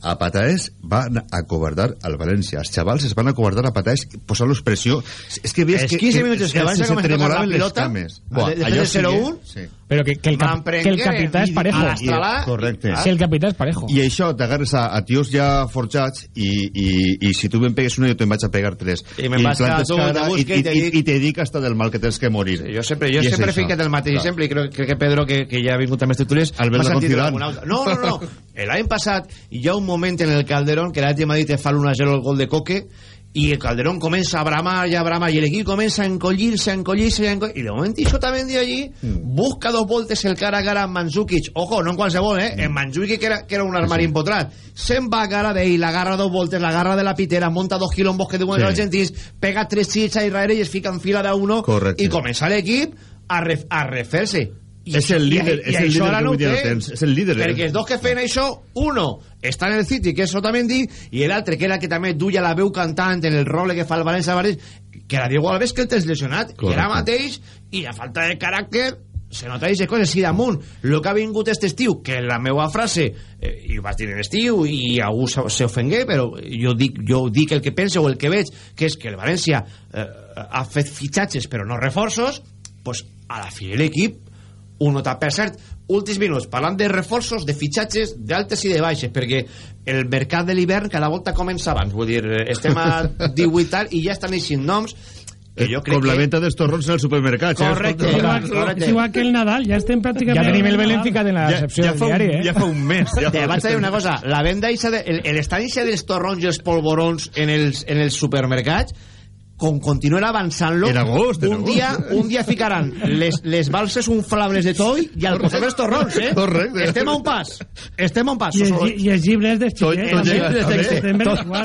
S16: a Pataès van acobardar al València. Els xavals es van acobardar a Pataès posant-los pressió. És que veies
S1: Els
S16: que...
S1: 15 minuts que van
S16: se
S1: començar a tocar la
S16: les
S1: pilota,
S16: cames.
S1: de-
S16: Buah,
S1: després
S16: allò
S1: del
S16: sí, eh?
S1: 0-1,
S16: Sí.
S15: Però que, que, el, cap, que el capità és parejo.
S16: Correcte.
S15: Si el capità és parejo.
S16: I això, t'agarres a, a tios ja forjats i, i, i si tu me'n pegues una jo te'n vaig a pegar tres.
S1: I me'n vas tu,
S16: cara i,
S1: i
S16: i, i, te dic hasta del mal que tens que morir.
S1: Jo sempre, jo
S16: I
S1: sempre he ficat el mateix
S16: Clar.
S1: exemple i crec, crec que Pedro, que, que ja ha vingut amb els titulers,
S16: Albert
S1: m'ha altra. No, no, no. [LAUGHS] L'any passat hi ha un moment en el Calderón que l'Atleti de Madrid te fa l'1-0 el gol de Coque i el Calderón comença a bramar i a bramar i l'equip comença a encollir-se, a encollir-se, a encollir i de moment això també de allí
S16: Mm.
S1: busca dos voltes el cara a cara amb Mandzukic ojo, no en qualsevol, eh? en Mandzukic que era, que era un armari empotrat se'n va a cara d'ell, l'agarra dos voltes l'agarra de la pitera, monta dos quilombos que diuen
S16: Sí.
S1: els argentins, pega tres xits a darrere i es fica en fila de uno
S16: Correcte.
S1: i comença l'equip a, ref, a refer-se I-
S16: És el líder-
S1: i
S16: és el líder
S1: ara
S16: que avui dia no
S1: té,
S16: tens. És el líder, eh?
S1: perquè els dos que feien això uno està en el City que és Otamendi i l'altre que era que també duia la veu cantant en el rol que fa el València València que era Diego Alves que el tens lesionat i ara
S16: Correcte.
S1: mateix i la falta de caràcter se nota aquestes coses i damunt el que ha vingut este estiu que la meva frase eh, i ho vaig dir en estiu i algú s'ofengué però jo dic, jo dic el que penso o el que veig que és que el València eh, ha fet fitxatges però no reforços pues a la fi l'equip un nota per cert últims minuts parlant de reforços de fitxatges d'altes i de baixes perquè el mercat de l'hivern cada volta comença abans vull dir, eh, estem a [LAUGHS] 18 tal i ja estan eixint noms que jo crec
S16: Com la
S1: que
S16: dels torrons en el supermercat. eh?
S1: Correcte.
S17: És igual,
S1: Correcte.
S17: és igual que el Nadal, ja estem pràcticament...
S15: Ja tenim el
S17: al
S15: Belén ficat en la
S16: Ja-
S15: recepció
S16: ja
S15: del
S16: fa un-
S15: diari, eh?
S16: ja fa un mes. Ja [LAUGHS]
S1: Te
S16: fa-
S1: vaig a dir una cosa, la venda ixa de, el, el estant ixa dels torrons i els polvorons en els, en els supermercats com continuen avançant-lo un, dia, un dia ficaran les, les balses unflables de toi i al costat dels torrons eh?
S16: Correcte.
S1: estem a un pas estem a un pas
S17: I, els, lli- I els llibres
S16: tot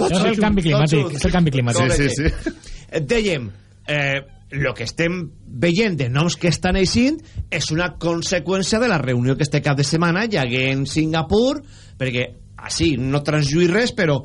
S15: Això és el canvi climàtic, és el canvi climàtic.
S16: Sí, sí, sí.
S1: Eh, dèiem eh, el que estem veient de noms que estan eixint és una conseqüència de la reunió que este cap de setmana hi hagué en Singapur perquè així no transjuir res però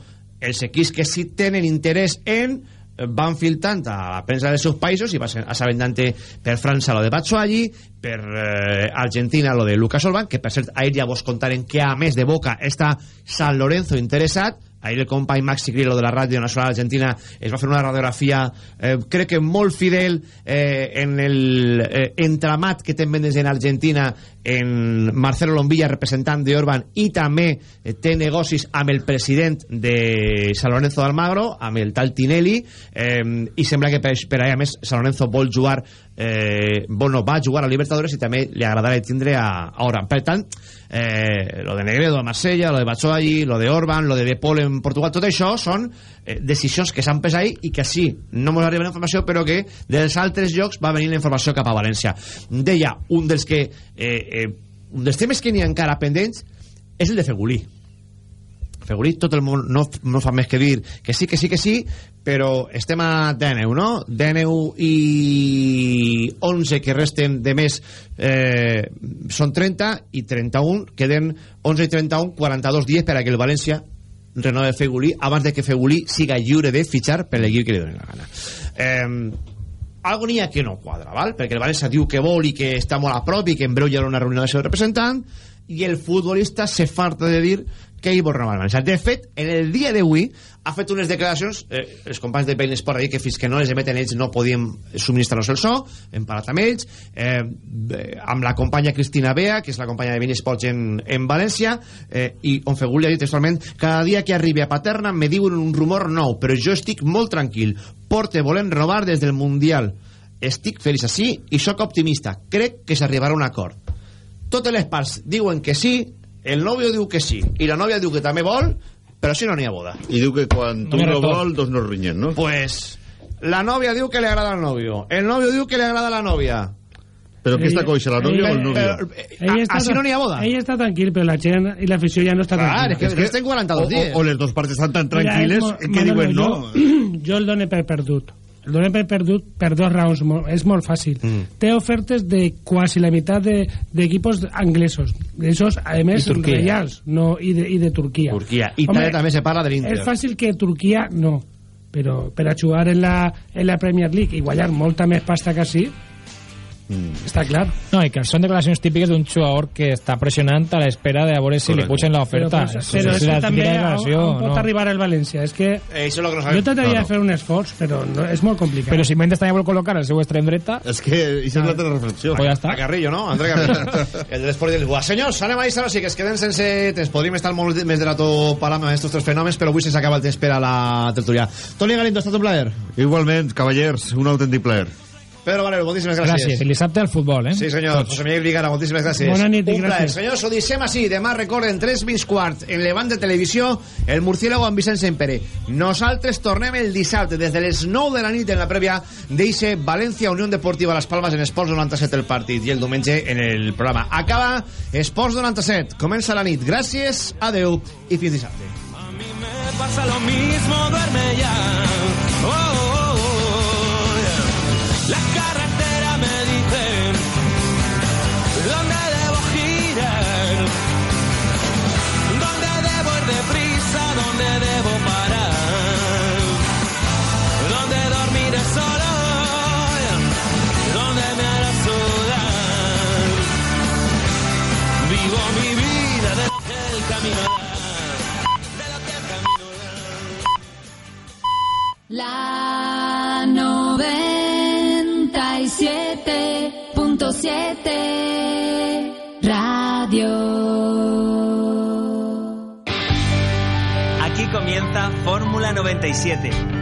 S1: els equips que sí tenen interès en eh, van filtrant a la premsa dels seus països i va ser assabentant per França lo de Batshuayi per eh, Argentina lo de Lucas Olban que per cert ahir ja vos contaren que a més de Boca està San Lorenzo interessat ahir el company Maxi Grillo de la Ràdio Nacional Argentina es va fer una radiografia eh, crec que molt fidel eh, en el eh, entramat que tenen des en Argentina en Marcelo Lombilla representant d'Orban i també eh, té negocis amb el president de San Lorenzo d'Almagro amb el tal Tinelli eh, i sembla que per, per ahí a més San Lorenzo vol jugar eh, bueno, va jugar a Libertadores i també li agradarà tindre a, a Orban. Per tant eh, lo de Negredo a Marsella, lo de Batshuayi, lo de Orban, lo de De Paul en Portugal, tot això són eh, decisions que s'han pres i que sí, no ens arriba la informació però que dels altres llocs va venir la informació cap a València. Deia, un dels que eh, eh, un dels temes que n'hi ha encara pendents és el de Fegulí. Fegulí, tot el món no, no fa més que dir que sí, que sí, que sí, però estem a DNU, no? DNU i 11 que resten de més eh, són 30 i 31, queden 11 i 31, 42 dies per a que el València renove Fegulí abans de que Fegulí siga lliure de fitxar per l'equip que li doni la gana. Eh, algo n'hi ha que no quadra, val? perquè el València diu que vol i que està molt a prop i que en breu hi haurà una reunió del seu representant i el futbolista se farta de dir el València. De fet, en el dia d'avui ha fet unes declaracions, eh, els companys de Bein Sport ha dit que fins que no les emeten ells no podíem subministrar-nos el so, hem parlat amb ells, eh, eh, amb la companya Cristina Bea, que és la companya de Bein Sports en, en València, eh, i on Feguli ha dit textualment cada dia que arribi a Paterna me diuen un rumor nou, però jo estic molt tranquil, porte volent renovar des del Mundial. Estic feliç així i sóc optimista. Crec que s'arribarà a un acord. Totes les parts diuen que sí, el novio diu que sí, i la nòvia diu que també vol, però si no n'hi ha boda.
S16: I diu que quan tu
S1: No
S16: vol, dos no rinyen, no?
S1: Pues la novia diu que le agrada al novio, el novio diu que le agrada a la novia.
S16: Però què està coixa, la nòvia o el novio?
S17: Està,
S1: Així no n'hi ha boda.
S17: Ell està tranquil, però la gent i l'afició ja no està
S1: Clar,
S17: tranquil·la.
S1: és que, és que estem 42
S16: o,
S1: dies.
S16: o, o les dues parts estan tan
S17: Mira,
S16: tranquil·les
S17: és mo-
S16: que
S17: Manolo,
S16: diuen no.
S17: Jo, [CLEARS THROAT] jo el dono per perdut. El dono per perdut per dos raons. És molt fàcil.
S1: Mm.
S17: Té ofertes de quasi la meitat de- d'equipos de, anglesos. Esos, a més,
S1: I
S17: reials. No, i, de, I de Turquia.
S1: Turquia. Italia també se parla de l'Inter.
S17: És fàcil que Turquia no. Però per a jugar en la, en la Premier League i guanyar molta més pasta que sí, està clar.
S15: No, i que són declaracions típiques d'un jugador que està pressionant a l'espera de veure si li pugen l'oferta.
S17: Però, però, però és que també on, on pot arribar el València. És que
S1: Eh, això és el que no
S17: jo
S1: sabem.
S17: t'hauria
S16: Claro.
S17: de fer un esforç, però no, és molt complicat.
S15: Però si Mendes també vol col·locar el seu extrem dreta,
S16: És que això és l'altra reflexió.
S15: pues ja està.
S1: A Carrillo, no? André Carrillo. [LAUGHS] el de l'esport i el Lisboa. Senyors, anem a Isaro, sí que es queden sense temps. Podríem estar molt més de rato parlant amb aquests tres fenòmens, però avui se'ns acaba el temps per a la tertúlia. Toni Galindo, ha estat un plaer.
S16: Igualment, cavallers, un autèntic plaer.
S1: Pedro Valero, moltíssimes gràcies.
S15: Gràcies. El dissabte al futbol, eh?
S1: Sí, senyor.
S15: Tots.
S1: José Miguel Vigara, moltíssimes gràcies.
S17: Bona nit
S1: Un plaer.
S17: gràcies.
S1: Senyors, ho deixem així. Demà recorden 3 fins quart en Levante Televisió, el murciélago amb Vicent Sempere. Nosaltres tornem el dissabte des de les 9 de la nit en la prèvia d'eixe València Unió Deportiva Las Palmas en Esports 97 el partit i el diumenge en el programa. Acaba Esports 97. Comença la nit. Gràcies, adeu i fins dissabte.
S23: Me pasa lo mismo, duerme ya.
S24: La 97.7 Radio.
S25: Aquí comienza Fórmula 97